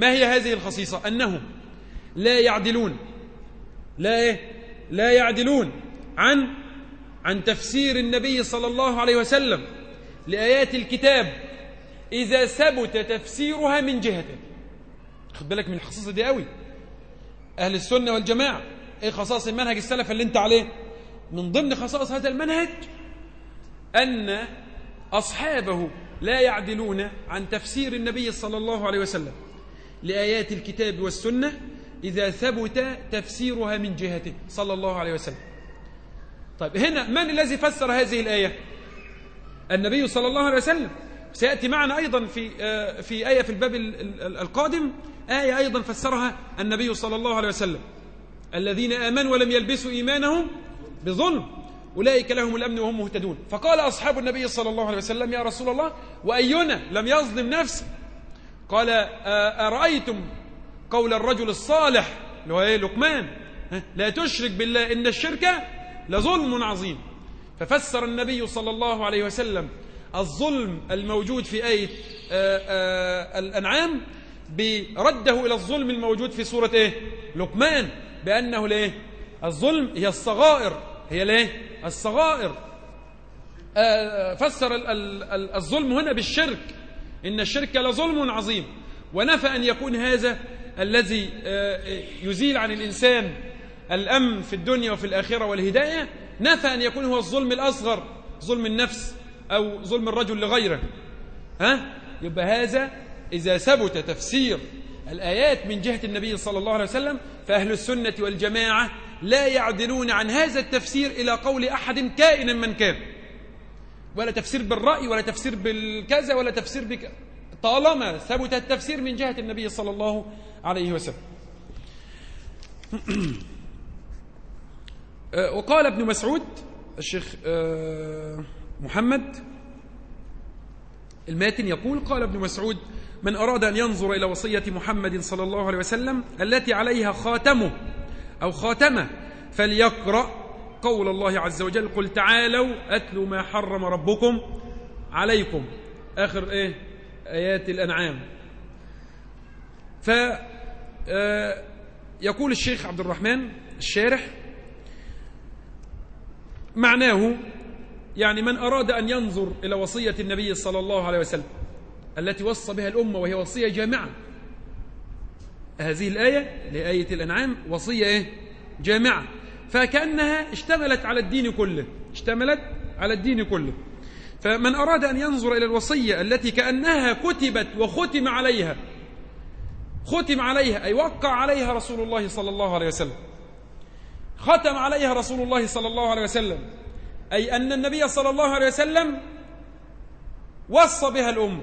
ما هي هذه الخصيصة؟ أنهم لا يعدلون. لا إيه؟ لا يعدلون عن عن تفسير النبي صلى الله عليه وسلم لآيات الكتاب إذا ثبت تفسيرها من جهته خد بالك من الخصيصة دي قوي. أهل السنة والجماعة إيه خصائص المنهج السلف اللي أنت عليه؟ من ضمن خصائص هذا المنهج أن أصحابه لا يعدلون عن تفسير النبي صلى الله عليه وسلم. لآيات الكتاب والسنة إذا ثبت تفسيرها من جهته. صلى الله عليه وسلم. طيب هنا من الذي فسر هذه الآية؟ النبي صلى الله عليه وسلم. سيأتي معنا أيضا في آه، في آية في الباب القادم. آية أيضا فسرها النبي صلى الله عليه وسلم. الذين آمنوا ولم يلبسوا إيمانهم بظلم أولئك لهم الأمن وهم مهتدون. فقال أصحاب النبي صلى الله عليه وسلم يا رسول الله وأينا لم يظلم نفسه قال أرأيتم قول الرجل الصالح؟ اللي هو إيه لقمان. لا تشرك بالله إن الشرك لظلم عظيم. ففسر النبي صلى الله عليه وسلم الظلم الموجود في آية الأنعام برده إلى الظلم الموجود في سورة إيه؟ لقمان. بأنه ليه؟ الظلم هي الصغائر. هي ليه؟ الصغائر. فسر الظلم هنا بالشرك. إن الشرك لظلم عظيم. ونفى أن يكون هذا الذي يزيل عن الإنسان الأمن في الدنيا وفي الآخرة والهداية نفى أن يكون هو الظلم الأصغر ظلم النفس أو ظلم الرجل لغيره. ها؟ يبقى هذا إذا ثبت تفسير الآيات من جهة النبي صلى الله عليه وسلم فأهل السنة والجماعة لا يعدلون عن هذا التفسير إلى قول أحد كائنا من كان. ولا تفسير بالرأي ولا تفسير بالكذا ولا تفسير بك طالما ثبت التفسير من جهة النبي صلى الله عليه وسلم. أه، وقال ابن مسعود الشيخ أه، محمد الماتن يقول قال ابن مسعود من أراد أن ينظر إلى وصية محمد صلى الله عليه وسلم التي عليها خاتمه أو خاتمه فليقرأ قول الله عز وجل قل تعالوا أتلوا ما حرم ربكم عليكم. آخر إيه؟ آيات الأنعام. ف آه، يقول الشيخ عبد الرحمن الشارح معناه يعني من أراد أن ينظر إلى وصية النبي صلى الله عليه وسلم التي وصى بها الأمة وهي وصية جامعة. هذه الآية لآية الأنعام وصية إيه؟ جامعة. فكأنها اشتملت على الدين كله اشتملت على الدين كله. فمن أراد أن ينظر إلى الوصية التي كأنها كتبت وختم عليها ختم عليها أي وقع عليها رسول الله صلى الله عليه وسلم. ختم عليها رسول الله صلى الله عليه وسلم. أي أن النبي صلى الله عليه وسلم وصى بها الأمة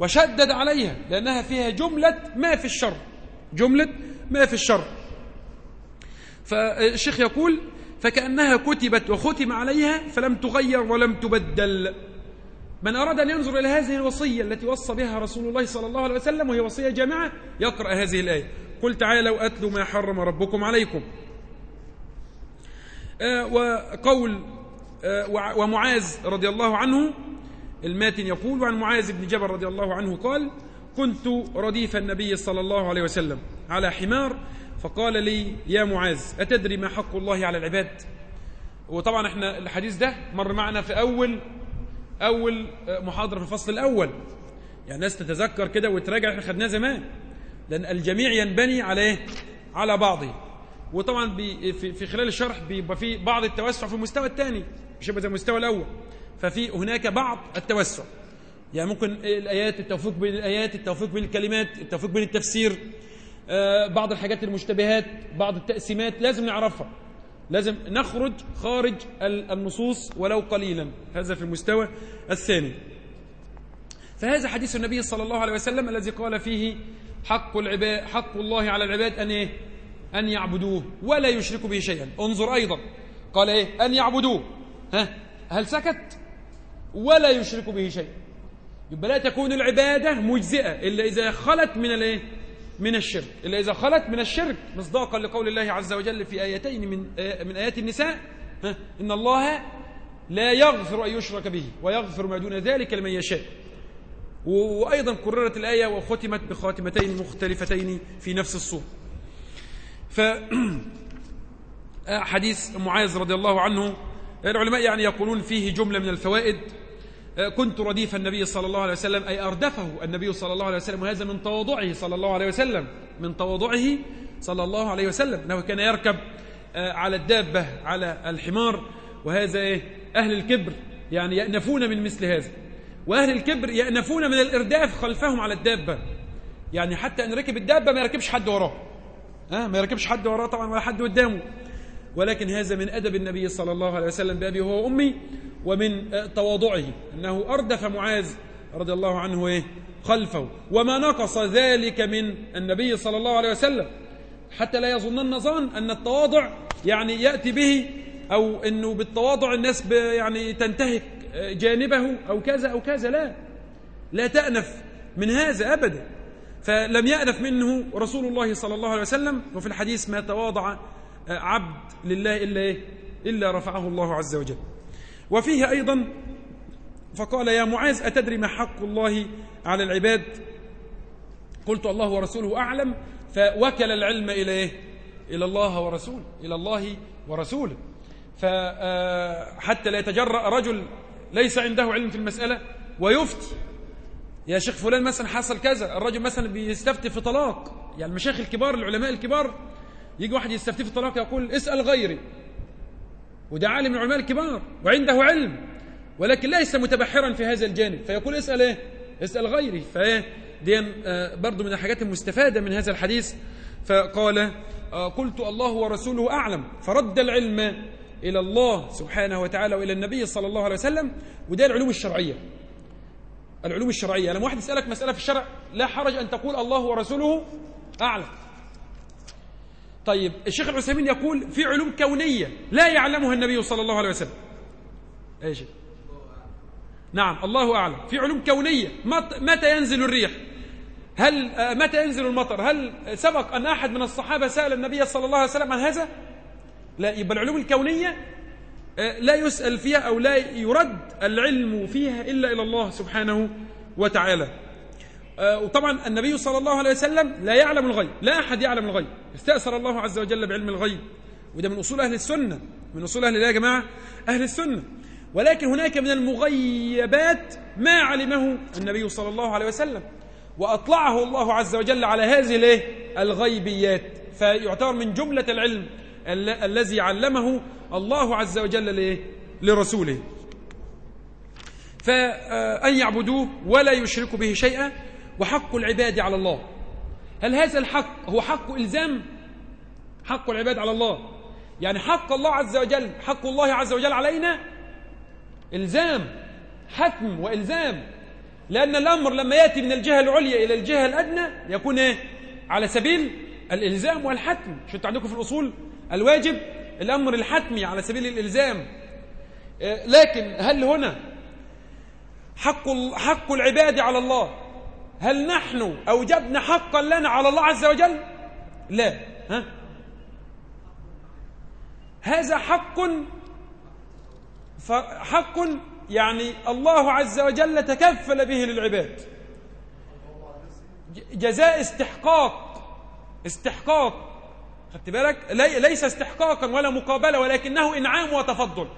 وشدد عليها لأنها فيها جملة ما في الشر جملة ما في الشر. فالشيخ يقول فكأنها كتبت وختم عليها فلم تغير ولم تبدل. من أراد أن ينظر إلى هذه الوصية التي وصى بها رسول الله صلى الله عليه وسلم وهي وصية جامعة يقرأ هذه الآية. قل تعالوا أتلوا ما حرم ربكم عليكم. آه وقول آه ومعاذ رضي الله عنه الماتن يقول وعن معاذ بن جبل رضي الله عنه قال كنت رديف النبي صلى الله عليه وسلم على حمار فقال لي يا معاذ أتدري ما حق الله على العباد? وطبعا إحنا الحديث ده مر معنا في أول أول محاضرة في الفصل الأول. يعني الناس تتذكر كده وتراجع إحنا خدناه زمان. لأن الجميع ينبني على إيه؟ على بعضه. وطبعا في, خلال الشرح بيبقى في بعض التوسع في المستوى الثاني. مش يبقى زي المستوى الأول. ففي هناك بعض التوسع. يعني ممكن الآيات التوفيق بين الآيات التوفيق بين الكلمات التوفيق بين التفسير. بعض الحاجات المشتبهات بعض التقسيمات لازم نعرفها. لازم نخرج خارج النصوص ولو قليلا. هذا في المستوى الثاني. فهذا حديث النبي صلى الله عليه وسلم الذي قال فيه حق العباد حق الله على العباد أن إيه؟ أن يعبدوه ولا يشركوا به شيئا. انظر أيضا. قال إيه؟ أن يعبدوه. ها؟ هل سكت؟ ولا يشركوا به شيئا. يبقى لا تكون العبادة مجزئة إلا إذا خلت من الإيه؟ من الشرك. إلا إذا خلت من الشرك مصداقا لقول الله عز وجل في آيتين من من آيات النساء إن الله لا يغفر أن يشرك به ويغفر ما دون ذلك لمن يشاء. وأيضا كررت الآية وختمت بخاتمتين مختلفتين في نفس الصورة. ف حديث معاذ رضي الله عنه العلماء يعني يقولون فيه جملة من الفوائد. كنت رديف النبي صلى الله عليه وسلم أي أردفه النبي صلى الله عليه وسلم وهذا من تواضعه صلى الله عليه وسلم من تواضعه صلى الله عليه وسلم. أنه كان يركب على الدابة على الحمار وهذا إيه؟ أهل الكبر يعني يأنفون من مثل هذا. وأهل الكبر يأنفون من الإرداف خلفهم على الدابة. يعني حتى أن ركب الدابة ما يركبش حد وراه. ها ما يركبش حد وراه طبعا ولا حد قدامه. ولكن هذا من أدب النبي صلى الله عليه وسلم بأبي هو وأمي ومن تواضعه أنه أردف معاذ رضي الله عنه إيه خلفه. وما نقص ذلك من النبي صلى الله عليه وسلم. حتى لا يظنن ظن أن التواضع يعني يأتي به أو أنه بالتواضع الناس يعني تنتهك جانبه أو كذا أو كذا. لا. لا تأنف من هذا أبدا. فلم يأنف منه رسول الله صلى الله عليه وسلم. وفي الحديث ما تواضع عبد لله إلا إيه؟ إلا رفعه الله عز وجل. وفيه أيضا فقال يا معاذ أتدري ما حق الله على العباد؟ قلت الله ورسوله أعلم فوكل العلم إلى إيه؟ إلى الله ورسوله إلى الله ورسوله. فحتى لا يتجرأ رجل ليس عنده علم في المسألة ويفتي. يا شيخ فلان مثلا حصل كذا الرجل مثلا بيستفتي في طلاق. يعني المشايخ الكبار العلماء الكبار يجي واحد يستفتي في الطلاق يقول اسأل غيري. وده عالم من العلماء الكبار وعنده علم ولكن ليس متبحرا في هذا الجانب. فيقول اسأل إيه؟ اسأل غيري. فإيه؟ دي برضو من الحاجات المستفادة من هذا الحديث. فقال قلت الله ورسوله أعلم. فرد العلم إلى الله سبحانه وتعالى وإلى النبي صلى الله عليه وسلم. وده العلوم الشرعية. العلوم الشرعية. لما واحد يسألك مسألة في الشرع لا حرج أن تقول الله ورسوله أعلم. طيب الشيخ العثيمين يقول في علوم كونية لا يعلمها النبي صلى الله عليه وسلم. إيش نعم الله أعلم. في علوم كونية متى ينزل الريح؟ هل متى ينزل المطر؟ هل سبق أن أحد من الصحابة سأل النبي صلى الله عليه وسلم عن هذا؟ لا يبقى العلوم الكونية آه، لا يسأل فيها أو لا يرد العلم فيها إلا إلى الله سبحانه وتعالى. آه، وطبعا النبي صلى الله عليه وسلم لا يعلم الغيب لا أحد يعلم الغيب. استأثر الله عز وجل بعلم الغيب. وده من أصول أهل السنة من أصول أهل يا جماعة؟ أهل السنة. ولكن هناك من المغيبات ما علمه النبي صلى الله عليه وسلم. وأطلعه الله عز وجل على هذه الغيبيات. فيعتبر من جملة العلم الذي علمه الله عز وجل لرسوله. فأن يعبدوه ولا يشركوا به شيئا. وحق العباد على الله. هل هذا الحق هو حق إلزام؟ حق العباد على الله. يعني حق الله عز وجل حق الله عز وجل علينا؟ إلزام حتم وإلزام. لأن الأمر لما يأتي من الجهة العليا إلى الجهة الأدنى يكون إيه؟ على سبيل الإلزام والحتم. شو عندكم في الأصول؟ الواجب الأمر الحتمي على سبيل الإلزام. إيه، لكن هل هنا حق حق العباد على الله؟ هل نحن أوجبنا حقا لنا على الله عز وجل؟ لا. ها؟ هذا حق حق يعني الله عز وجل تكفل به للعباد. جزاء استحقاق. استحقاق. خدت بالك؟ ليس استحقاقا ولا مقابلة ولكنه إنعام وتفضل.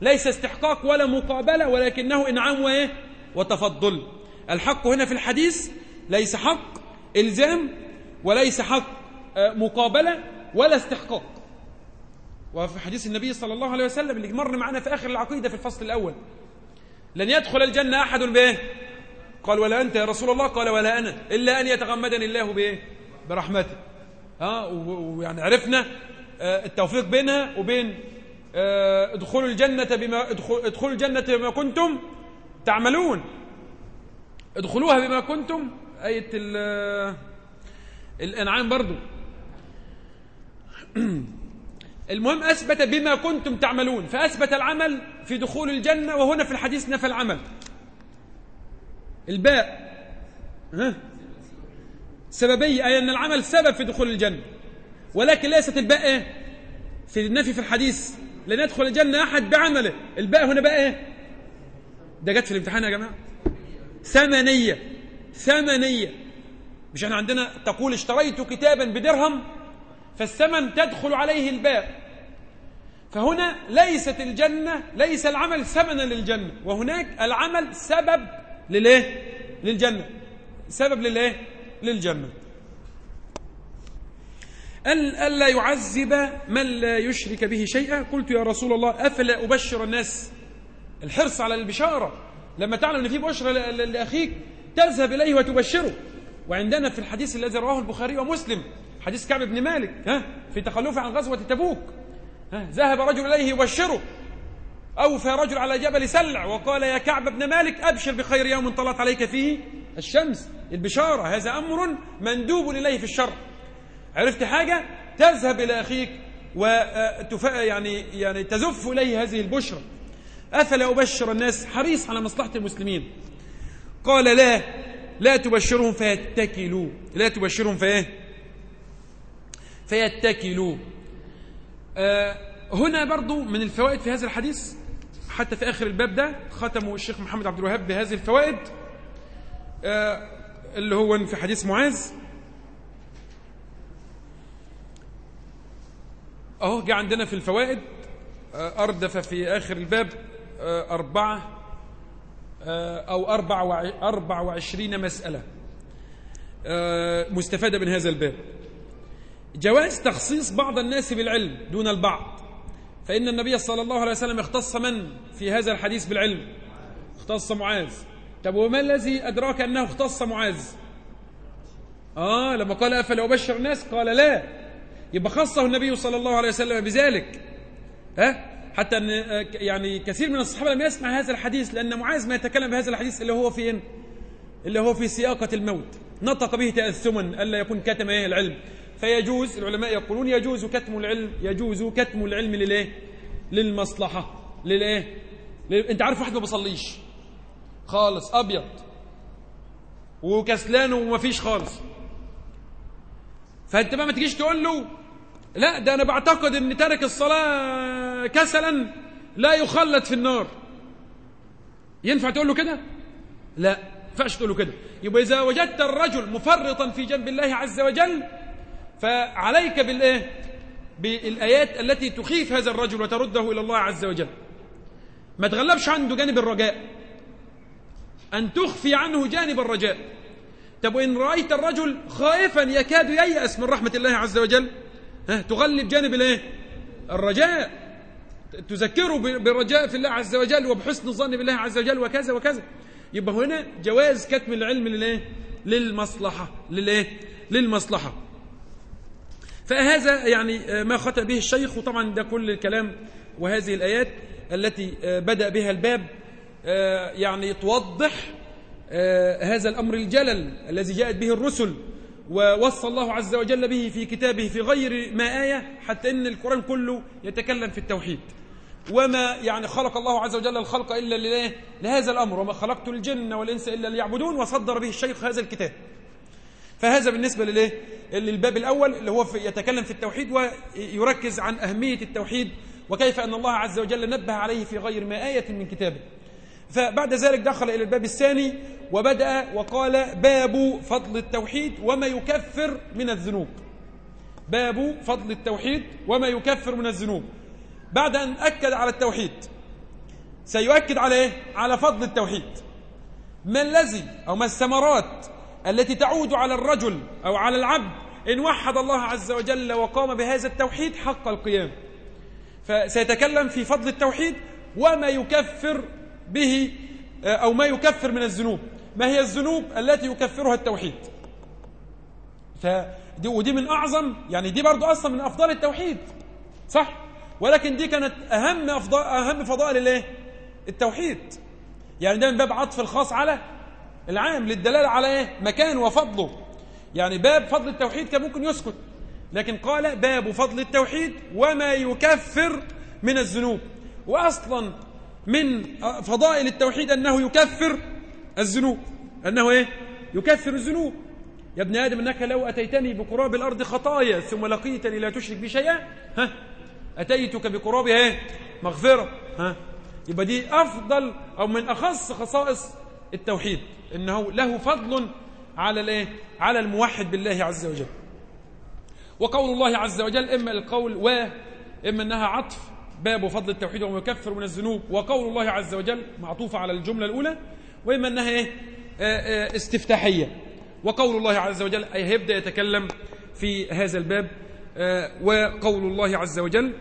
ليس استحقاق ولا مقابلة ولكنه إنعام وإيه وتفضل. الحق هنا في الحديث ليس حق إلزام وليس حق آه، مقابلة ولا استحقاق. وفي حديث النبي صلى الله عليه وسلم اللي مر معنا في آخر العقيدة في الفصل الأول. لن يدخل الجنة أحد بإيه؟ قال ولا أنت يا رسول الله؟ قال ولا أنا إلا أن يتغمدني الله بإيه؟ برحمته. ها ويعني عرفنا آه، التوفيق بينها وبين آه، ادخلوا الجنة بما ادخلوا الجنة بما كنتم تعملون. ادخلوها بما كنتم آية الأنعام برضو. المهم أثبت بما كنتم تعملون فأثبت العمل في دخول الجنة وهنا في الحديث نفى العمل. الباء ها؟ سببية أي أن العمل سبب في دخول الجنة. ولكن ليست الباء إيه؟ في النفي في الحديث. لن يدخل الجنة أحد بعمله. الباء هنا بقى إيه؟ ده جت في الامتحان يا جماعة. ثمنية ثمنية. مش إحنا عندنا تقول اشتريت كتابا بدرهم فالثمن تدخل عليه الباء فهنا ليست الجنة ليس العمل ثمنا للجنة وهناك العمل سبب لليه للجنة. سبب لليه للجنة. ألا يعذب من لا يشرك به شيئا؟ قلت يا رسول الله أفلا أبشر الناس الحرص على البشارة؟ لما تعلم أن في بشرة لأخيك تذهب إليه وتبشره. وعندنا في الحديث الذي رواه البخاري ومسلم حديث كعب بن مالك ها في تخلفه عن غزوة تبوك. ها ذهب رجل إليه يبشره. أوفى رجل على جبل سلع وقال يا كعب بن مالك أبشر بخير يوم طلعت عليك فيه الشمس البشارة. هذا أمر مندوب إليه في الشر. عرفت حاجة؟ تذهب إلى أخيك وتف يعني يعني تزف إليه هذه البشرة. أفلا أبشر الناس حريص على مصلحة المسلمين؟ قال لا لا تبشرهم فيتكلوا. لا تبشرهم فإيه فيتكلوا. آه هنا برضو من الفوائد في هذا الحديث حتى في آخر الباب ده ختمه الشيخ محمد عبد الوهاب بهذه الفوائد آه اللي هو في حديث معاذ. أهو جه عندنا في الفوائد آه أردف في آخر الباب أربعة آه أو أربع, أربع وعشرين مسألة. آه مستفادة من هذا الباب. جواز تخصيص بعض الناس بالعلم دون البعض. فإن النبي صلى الله عليه وسلم اختص من في هذا الحديث بالعلم؟ اختص معاذ. طب وما الذي أدراك أنه اختص معاذ؟ آه لما قال أفلا أبشر الناس؟ قال لا. يبقى خصه النبي صلى الله عليه وسلم بذلك. ها؟ حتى أن يعني كثير من الصحابة لم يسمع هذا الحديث لأن معاذ ما يتكلم بهذا الحديث اللي هو فين اللي هو في سياقة الموت. نطق به تأثما ألا يكون كتم إيه العلم. فيجوز العلماء يقولون يجوز كتم العلم يجوز كتم العلم للإيه؟ للمصلحة. للإيه؟ أنت عارف واحد ما بيصليش؟ خالص أبيض. وكسلان وما فيش خالص. فأنت بقى ما تجيش تقول له لا ده أنا بعتقد أن ترك الصلاة كسلا لا يخلد في النار. ينفع تقول له كده؟ لا ينفعش تقول له كده. يبقى إذا وجدت الرجل مفرطا في جنب الله عز وجل فعليك بالإيه؟ بالآيات التي تخيف هذا الرجل وترده إلى الله عز وجل. ما تغلبش عنده جانب الرجاء. أن تخفي عنه جانب الرجاء. طب وإن رأيت الرجل خائفا يكاد ييأس من رحمة الله عز وجل ها تغلب جانب الايه؟ الرجاء. تذكره بالرجاء في الله عز وجل وبحسن الظن بالله عز وجل وكذا وكذا. يبقى هنا جواز كتم العلم للايه؟ للمصلحة. للايه؟ للمصلحة. فهذا يعني ما ختم به الشيخ وطبعا ده كل الكلام وهذه الآيات التي بدأ بها الباب يعني توضح هذا الأمر الجلل الذي جاءت به الرسل ووصى الله عز وجل به في كتابه في غير ما آية حتى إن القرآن كله يتكلم في التوحيد. وما يعني خلق الله عز وجل الخلق إلا لله لهذا الأمر. وما خلقت الجن والإنس إلا ليعبدون وصدر به الشيخ هذا الكتاب. فهذا بالنسبة لليه للباب الأول اللي هو يتكلم في التوحيد ويركز عن أهمية التوحيد وكيف أن الله عز وجل نبه عليه في غير ما آية من كتابه. فبعد ذلك دخل إلى الباب الثاني وبدأ وقال باب فضل التوحيد وما يكفر من الذنوب. باب فضل التوحيد وما يكفر من الذنوب. بعد أن أكد على التوحيد سيؤكد على إيه؟ على فضل التوحيد. ما الذي أو ما الثمرات التي تعود على الرجل أو على العبد إن وحد الله عز وجل وقام بهذا التوحيد حق القيام؟ فسيتكلم في فضل التوحيد وما يكفر به أو ما يكفر من الذنوب. ما هي الذنوب التي يكفرها التوحيد؟ فدي ودي من أعظم يعني دي برضو أصلا من أفضل التوحيد صح؟ ولكن دي كانت أهم أفضل أهم فضائل الايه التوحيد. يعني ده من باب عطف الخاص على العام للدلالة على إيه؟ مكان وفضله. يعني باب فضل التوحيد كان ممكن يسكت لكن قال باب فضل التوحيد وما يكفر من الذنوب. وأصلا من فضائل التوحيد أنه يكفر الذنوب أنه إيه؟ يكفر الذنوب يا ابن آدم أنك لو أتيتني بقراب الأرض خطايا ثم لقيتني لا تشرك بي شيئا ها أتيتك بقرابها إيه؟ مغفرة ها يبقى دي أفضل أو من أخص خصائص التوحيد إنه له فضل على الإيه؟ على الموحد بالله عز وجل وقول الله عز وجل إما القول و إما أنها عطف باب فضل التوحيد وما يكفر من الذنوب وقول الله عز وجل معطوفة على الجملة الأولى وإما أنها إيه؟ استفتاحية. وقول الله عز وجل أي هيبدأ يتكلم في هذا الباب وقول الله عز وجل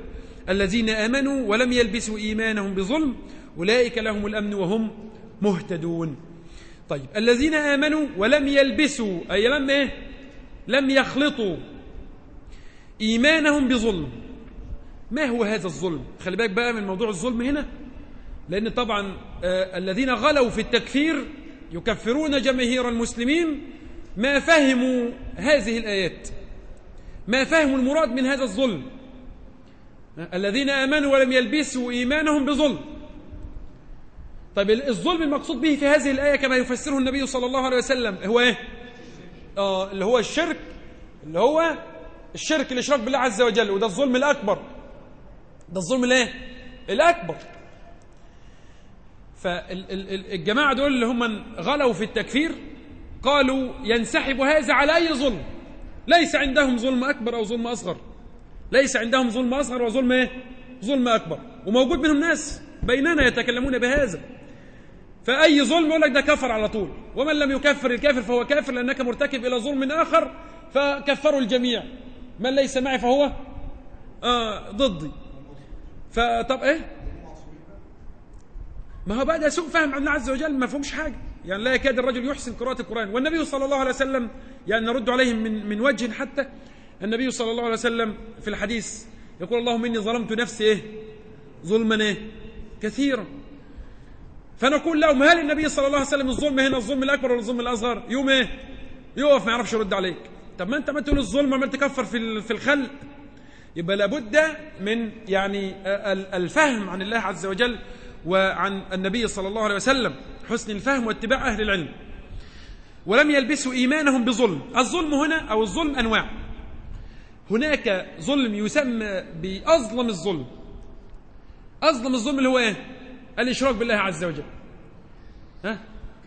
الذين آمنوا ولم يلبسوا إيمانهم بظلم أولئك لهم الأمن وهم مهتدون. طيب الذين آمنوا ولم يلبسوا أي لم إيه؟ لم يخلطوا إيمانهم بظلم. ما هو هذا الظلم؟ خلي بالك بقى من موضوع الظلم هنا. لأن طبعا آه الذين غلوا في التكفير يكفرون جماهير المسلمين. ما فهموا هذه الآيات؟ ما فهموا المراد من هذا الظلم؟ الذين آمنوا ولم يلبسوا إيمانهم بظلم. طيب الظلم المقصود به في هذه الآية كما يفسره النبي صلى الله عليه وسلم هو إيه؟ آه اللي هو الشرك اللي هو الشرك الإشراك بالله عز وجل وده الظلم الأكبر. ده الظلم الايه الأكبر. فالجماعة دول اللي هم غلوا في التكفير قالوا ينسحب هذا على أي ظلم؟ ليس عندهم ظلم أكبر أو ظلم أصغر. ليس عندهم ظلم أصغر وظلم إيه؟ ظلم أكبر. وموجود منهم ناس بيننا يتكلمون بهذا. فأي ظلم يقول لك ده كفر على طول. ومن لم يكفر الكافر فهو كافر لأنك مرتكب إلى ظلم آخر فكفروا الجميع. من ليس معي فهو؟ آه ضدي. فطب إيه؟ ما هو بقى ده سوء فهم عن الله عز وجل ما فهمش حاجة. يعني لا يكاد الرجل يحسن قراءة القرآن. والنبي صلى الله عليه وسلم يعني نرد عليهم من, من وجه حتى النبي صلى الله عليه وسلم في الحديث يقول اللهم إني ظلمت نفسي إيه؟ ظلما إيه؟ كثيرا. فنقول لهم هل النبي صلى الله عليه وسلم الظلم هنا الظلم الأكبر ولا الظلم الأصغر؟ يوم إيه؟ يقف ما يعرفش يرد عليك. طب ما أنت ما تقول الظلم ما تكفر في في الخلق. يبقى لابد من يعني الفهم عن الله عز وجل وعن النبي صلى الله عليه وسلم حسن الفهم واتباع أهل العلم. ولم يلبسوا إيمانهم بظلم. الظلم هنا أو الظلم أنواع. هناك ظلم يسمى بأظلم الظلم. أظلم الظلم اللي هو إيه؟ الإشراك بالله عز وجل. ها؟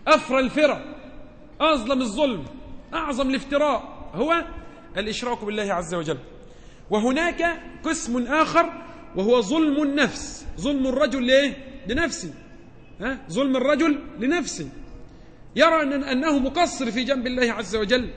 أفرى الفرى. أظلم الظلم. أعظم الافتراء. هو الإشراك بالله عز وجل. وهناك قسم آخر وهو ظلم النفس. ظلم الرجل ليه؟ لنفسه. ها؟ ظلم الرجل لنفسه. يرى أن أنه مقصر في جنب الله عز وجل.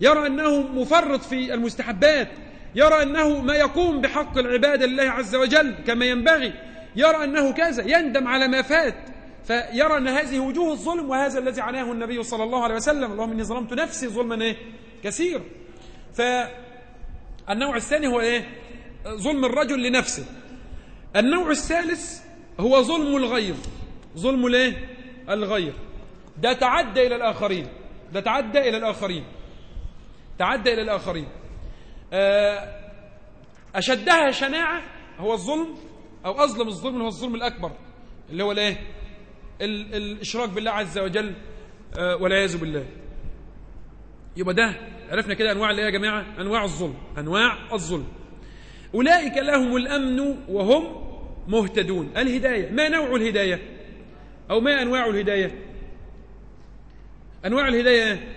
يرى أنه مفرط في المستحبات. يرى أنه ما يقوم بحق العبادة لله عز وجل كما ينبغي. يرى أنه كذا يندم على ما فات. فيرى أن هذه وجوه الظلم وهذا الذي عناه النبي صلى الله عليه وسلم. اللهم إني ظلمت نفسي ظلما إيه؟ كثير فالنوع الثاني هو إيه؟ ظلم الرجل لنفسه. النوع الثالث هو ظلم الغير. ظلم الإيه؟ الغير. ده تعدى إلى الآخرين. ده تعدى إلى الآخرين. تعدى إلى الآخرين. آه، أشدها شناعة هو الظلم أو أظلم الظلم هو الظلم الأكبر اللي هو الإيه؟ الإشراك بالله عز وجل آه، والعياذ بالله. يبقى ده عرفنا كده أنواع اللي يا جماعة أنواع الظلم أنواع الظلم. أولئك لهم الأمن وهم مهتدون. الهداية ما نوع الهداية؟ أو ما أنواع الهداية؟ أنواع الهداية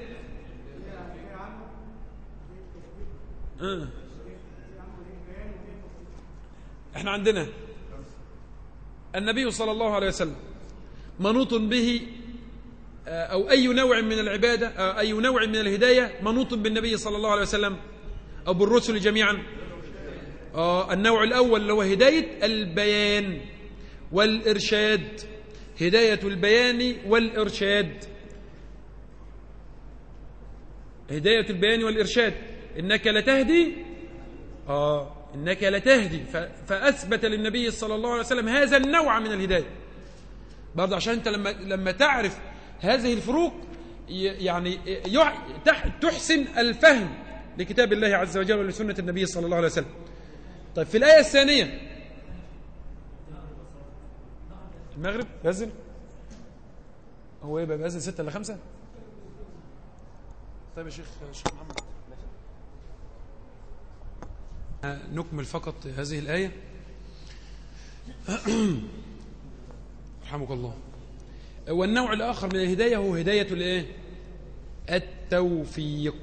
آه. إحنا عندنا النبي صلى الله عليه وسلم منوط به أو أي نوع من العبادة أو آه، أي نوع من الهداية منوط بالنبي صلى الله عليه وسلم أو بالرسل جميعا. آه النوع الأول اللي هو هداية البيان والإرشاد. هداية البيان والإرشاد. هداية البيان والإرشاد. إنك لتهدي آه إنك لتهدي. فأثبت للنبي صلى الله عليه وسلم هذا النوع من الهداية. برضه عشان أنت لما, لما تعرف هذه الفروق يعني تحسن الفهم لكتاب الله عز وجل ولسنة النبي صلى الله عليه وسلم. طيب في الآية الثانية المغرب يأذن هو إيه بقى بيأذن ستة إلا خمسة؟ طيب يا شيخ شيخ محمد. نكمل فقط هذه الآية. رحمك الله. والنوع الآخر من الهداية هو هداية الإيه؟ التوفيق.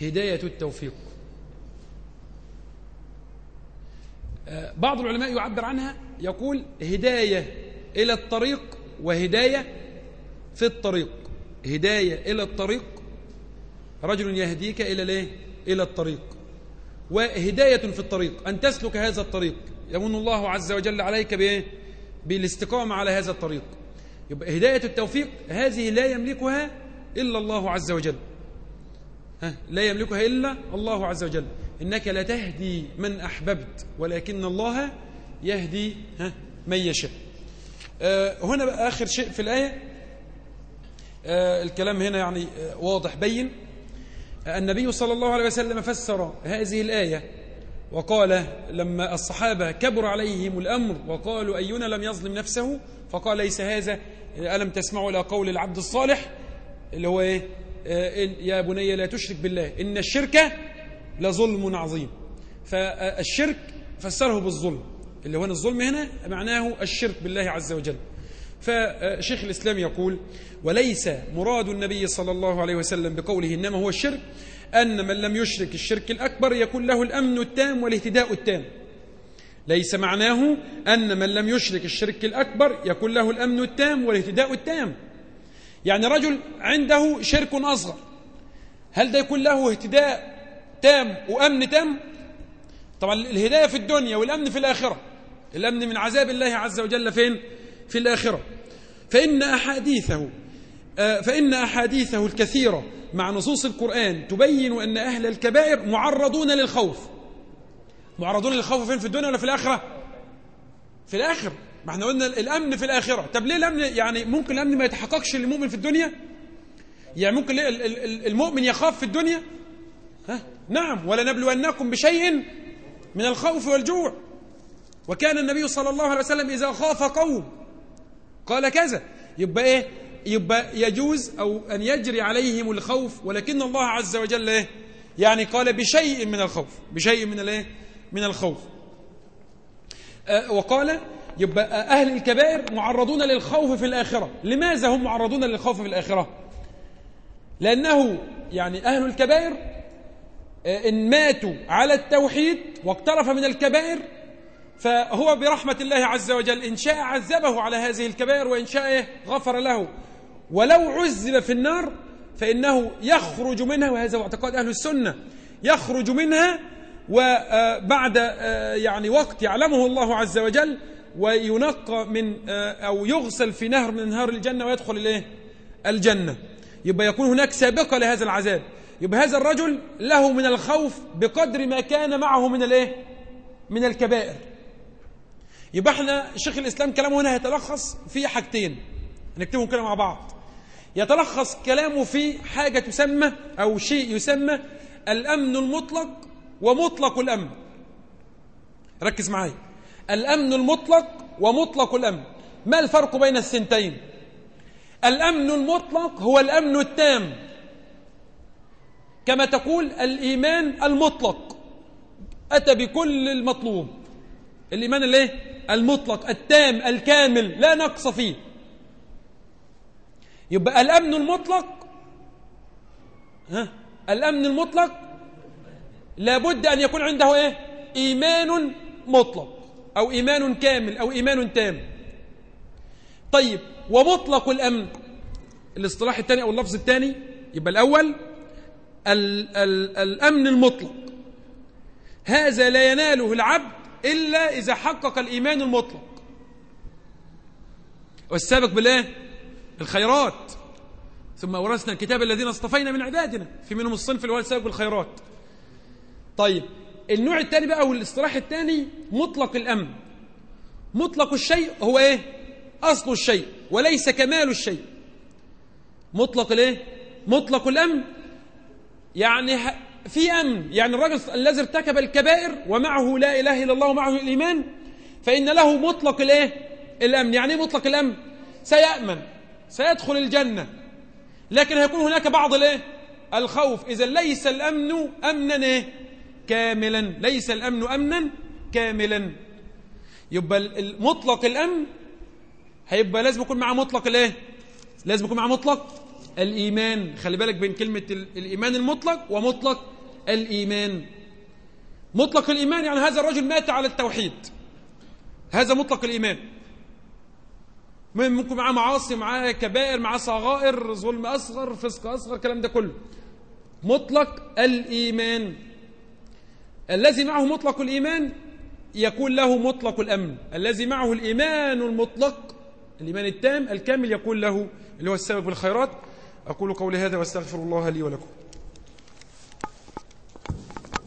هداية التوفيق. بعض العلماء يعبر عنها يقول هداية إلى الطريق وهداية في الطريق. هداية إلى الطريق رجل يهديك إلى ليه إلى الطريق. وهداية في الطريق أن تسلك هذا الطريق. يمن الله عز وجل عليك بإيه بالإستقامة على هذا الطريق. يبقى هداية التوفيق هذه لا يملكها إلا الله عز وجل. ها لا يملكها إلا الله عز وجل. إنك لا تهدي من أحببت ولكن الله يهدي ها من يشاء. آه هنا بقى آخر شيء في الآية. آه الكلام هنا يعني آه واضح بين. النبي صلى الله عليه وسلم فسر هذه الآية وقال لما الصحابة كبر عليهم الأمر وقالوا أينا لم يظلم نفسه؟ فقال ليس هذا ألم تسمعوا إلى قول العبد الصالح؟ اللي هو إيه؟ آه، يا بني لا تشرك بالله إن الشرك لظلم عظيم. فالشرك فسره بالظلم. اللي هو الظلم هنا معناه الشرك بالله عز وجل. فشيخ الإسلام يقول وليس مراد النبي صلى الله عليه وسلم بقوله إنما هو الشرك أن من لم يشرك الشرك الأكبر يكون له الأمن التام والاهتداء التام. ليس معناه أن من لم يشرك الشرك الأكبر يكون له الأمن التام والاهتداء التام. يعني رجل عنده شرك أصغر هل ده يكون له اهتداء تام وأمن تام؟ طبعا الهداية في الدنيا والأمن في الآخرة الأمن من عذاب الله عز وجل فين؟ في الآخرة. فإن أحاديثه آه، فإن أحاديثه الكثيرة مع نصوص القرآن تبين أن أهل الكبائر معرضون للخوف. معرضون للخوف فين؟ في الدنيا ولا في الآخرة؟ في الآخرة ما إحنا قلنا الأمن في الآخرة. طب ليه الأمن؟ يعني ممكن الأمن ما يتحققش للمؤمن في الدنيا؟ يعني ممكن ليه المؤمن يخاف في الدنيا؟ ها؟ نعم. ولنبلونكم بشيء من الخوف والجوع. وكان النبي صلى الله عليه وسلم إذا خاف قوم قال كذا. يبقى إيه؟ يبقى يجوز أو أن يجري عليهم الخوف ولكن الله عز وجل إيه؟ يعني قال بشيء من الخوف. بشيء من الإيه؟ من الخوف. أه وقال يبقى أهل الكبائر معرضون للخوف في الآخرة. لماذا هم معرضون للخوف في الآخرة؟ لأنه يعني أهل الكبائر أه إن ماتوا على التوحيد واقترف من الكبائر فهو برحمة الله عز وجل إن شاء عذبه على هذه الكبائر وإن شاء غفر له. ولو عذب في النار فإنه يخرج منها وهذا هو اعتقاد أهل السنة يخرج منها وبعد يعني وقت يعلمه الله عز وجل وينقى من أو يغسل في نهر من انهار الجنة ويدخل إليه الجنة. يبقى يكون هناك سابقة لهذا العذاب. يبقى هذا الرجل له من الخوف بقدر ما كان معه من الإيه؟ من الكبائر. يبقى إحنا شيخ الإسلام كلامه هنا هيتلخص في حاجتين. هنكتبهم كده مع بعض. يتلخص كلامه في حاجة تسمى أو شيء يسمى الأمن المطلق ومطلق الأمن. ركز معايا. الأمن المطلق ومطلق الأمن. ما الفرق بين السنتين؟ الأمن المطلق هو الأمن التام. كما تقول الإيمان المطلق. أتى بكل المطلوب. الإيمان الايه المطلق التام الكامل لا نقص فيه. يبقى الأمن المطلق ها؟ الأمن المطلق لابد أن يكون عنده إيه؟ إيمان مطلق أو إيمان كامل أو إيمان تام. طيب ومطلق الأمن. الاصطلاح الثاني أو اللفظ الثاني يبقى الأول ال ال الأمن المطلق. هذا لا يناله العبد إلا إذا حقق الإيمان المطلق. والسابق بالله الخيرات ثم أورثنا الكتاب الذين اصطفينا من عبادنا. في منهم الصنف اللي هو بالخيرات طيب النوع الثاني بقى والاصطلاح الثاني مطلق الأمن مطلق الشيء هو إيه؟ أصل الشيء وليس كمال الشيء. مطلق الإيه؟ مطلق الأمن يعني في أمن يعني الرجل الذي ارتكب الكبائر ومعه لا إله إلا الله ومعه الإيمان فإن له مطلق الإيه؟ الأمن يعني إيه مطلق الأمن سيأمن سيدخل الجنة. لكن هيكون هناك بعض الإيه؟ الخوف. إذا ليس الأمن أمنا إيه؟ كاملا ليس الأمن أمنا كاملا. يبقى مطلق الأمن هيبقى لازم يكون معه مطلق الإيه؟ لازم يكون معه مطلق الإيمان. خلي بالك بين كلمة الإيمان المطلق ومطلق الإيمان. مطلق الإيمان يعني هذا الرجل مات على التوحيد. هذا مطلق الإيمان. ممكن معاه معاصي معاه كبائر معاه صغائر ظلم أصغر فسق أصغر الكلام ده كله. مطلق الإيمان. الذي معه مطلق الإيمان يكون له مطلق الأمن. الذي معه الإيمان المطلق الإيمان التام الكامل يكون له اللي هو السبب بالخيرات أقول قولي هذا وأستغفر الله لي ولكم.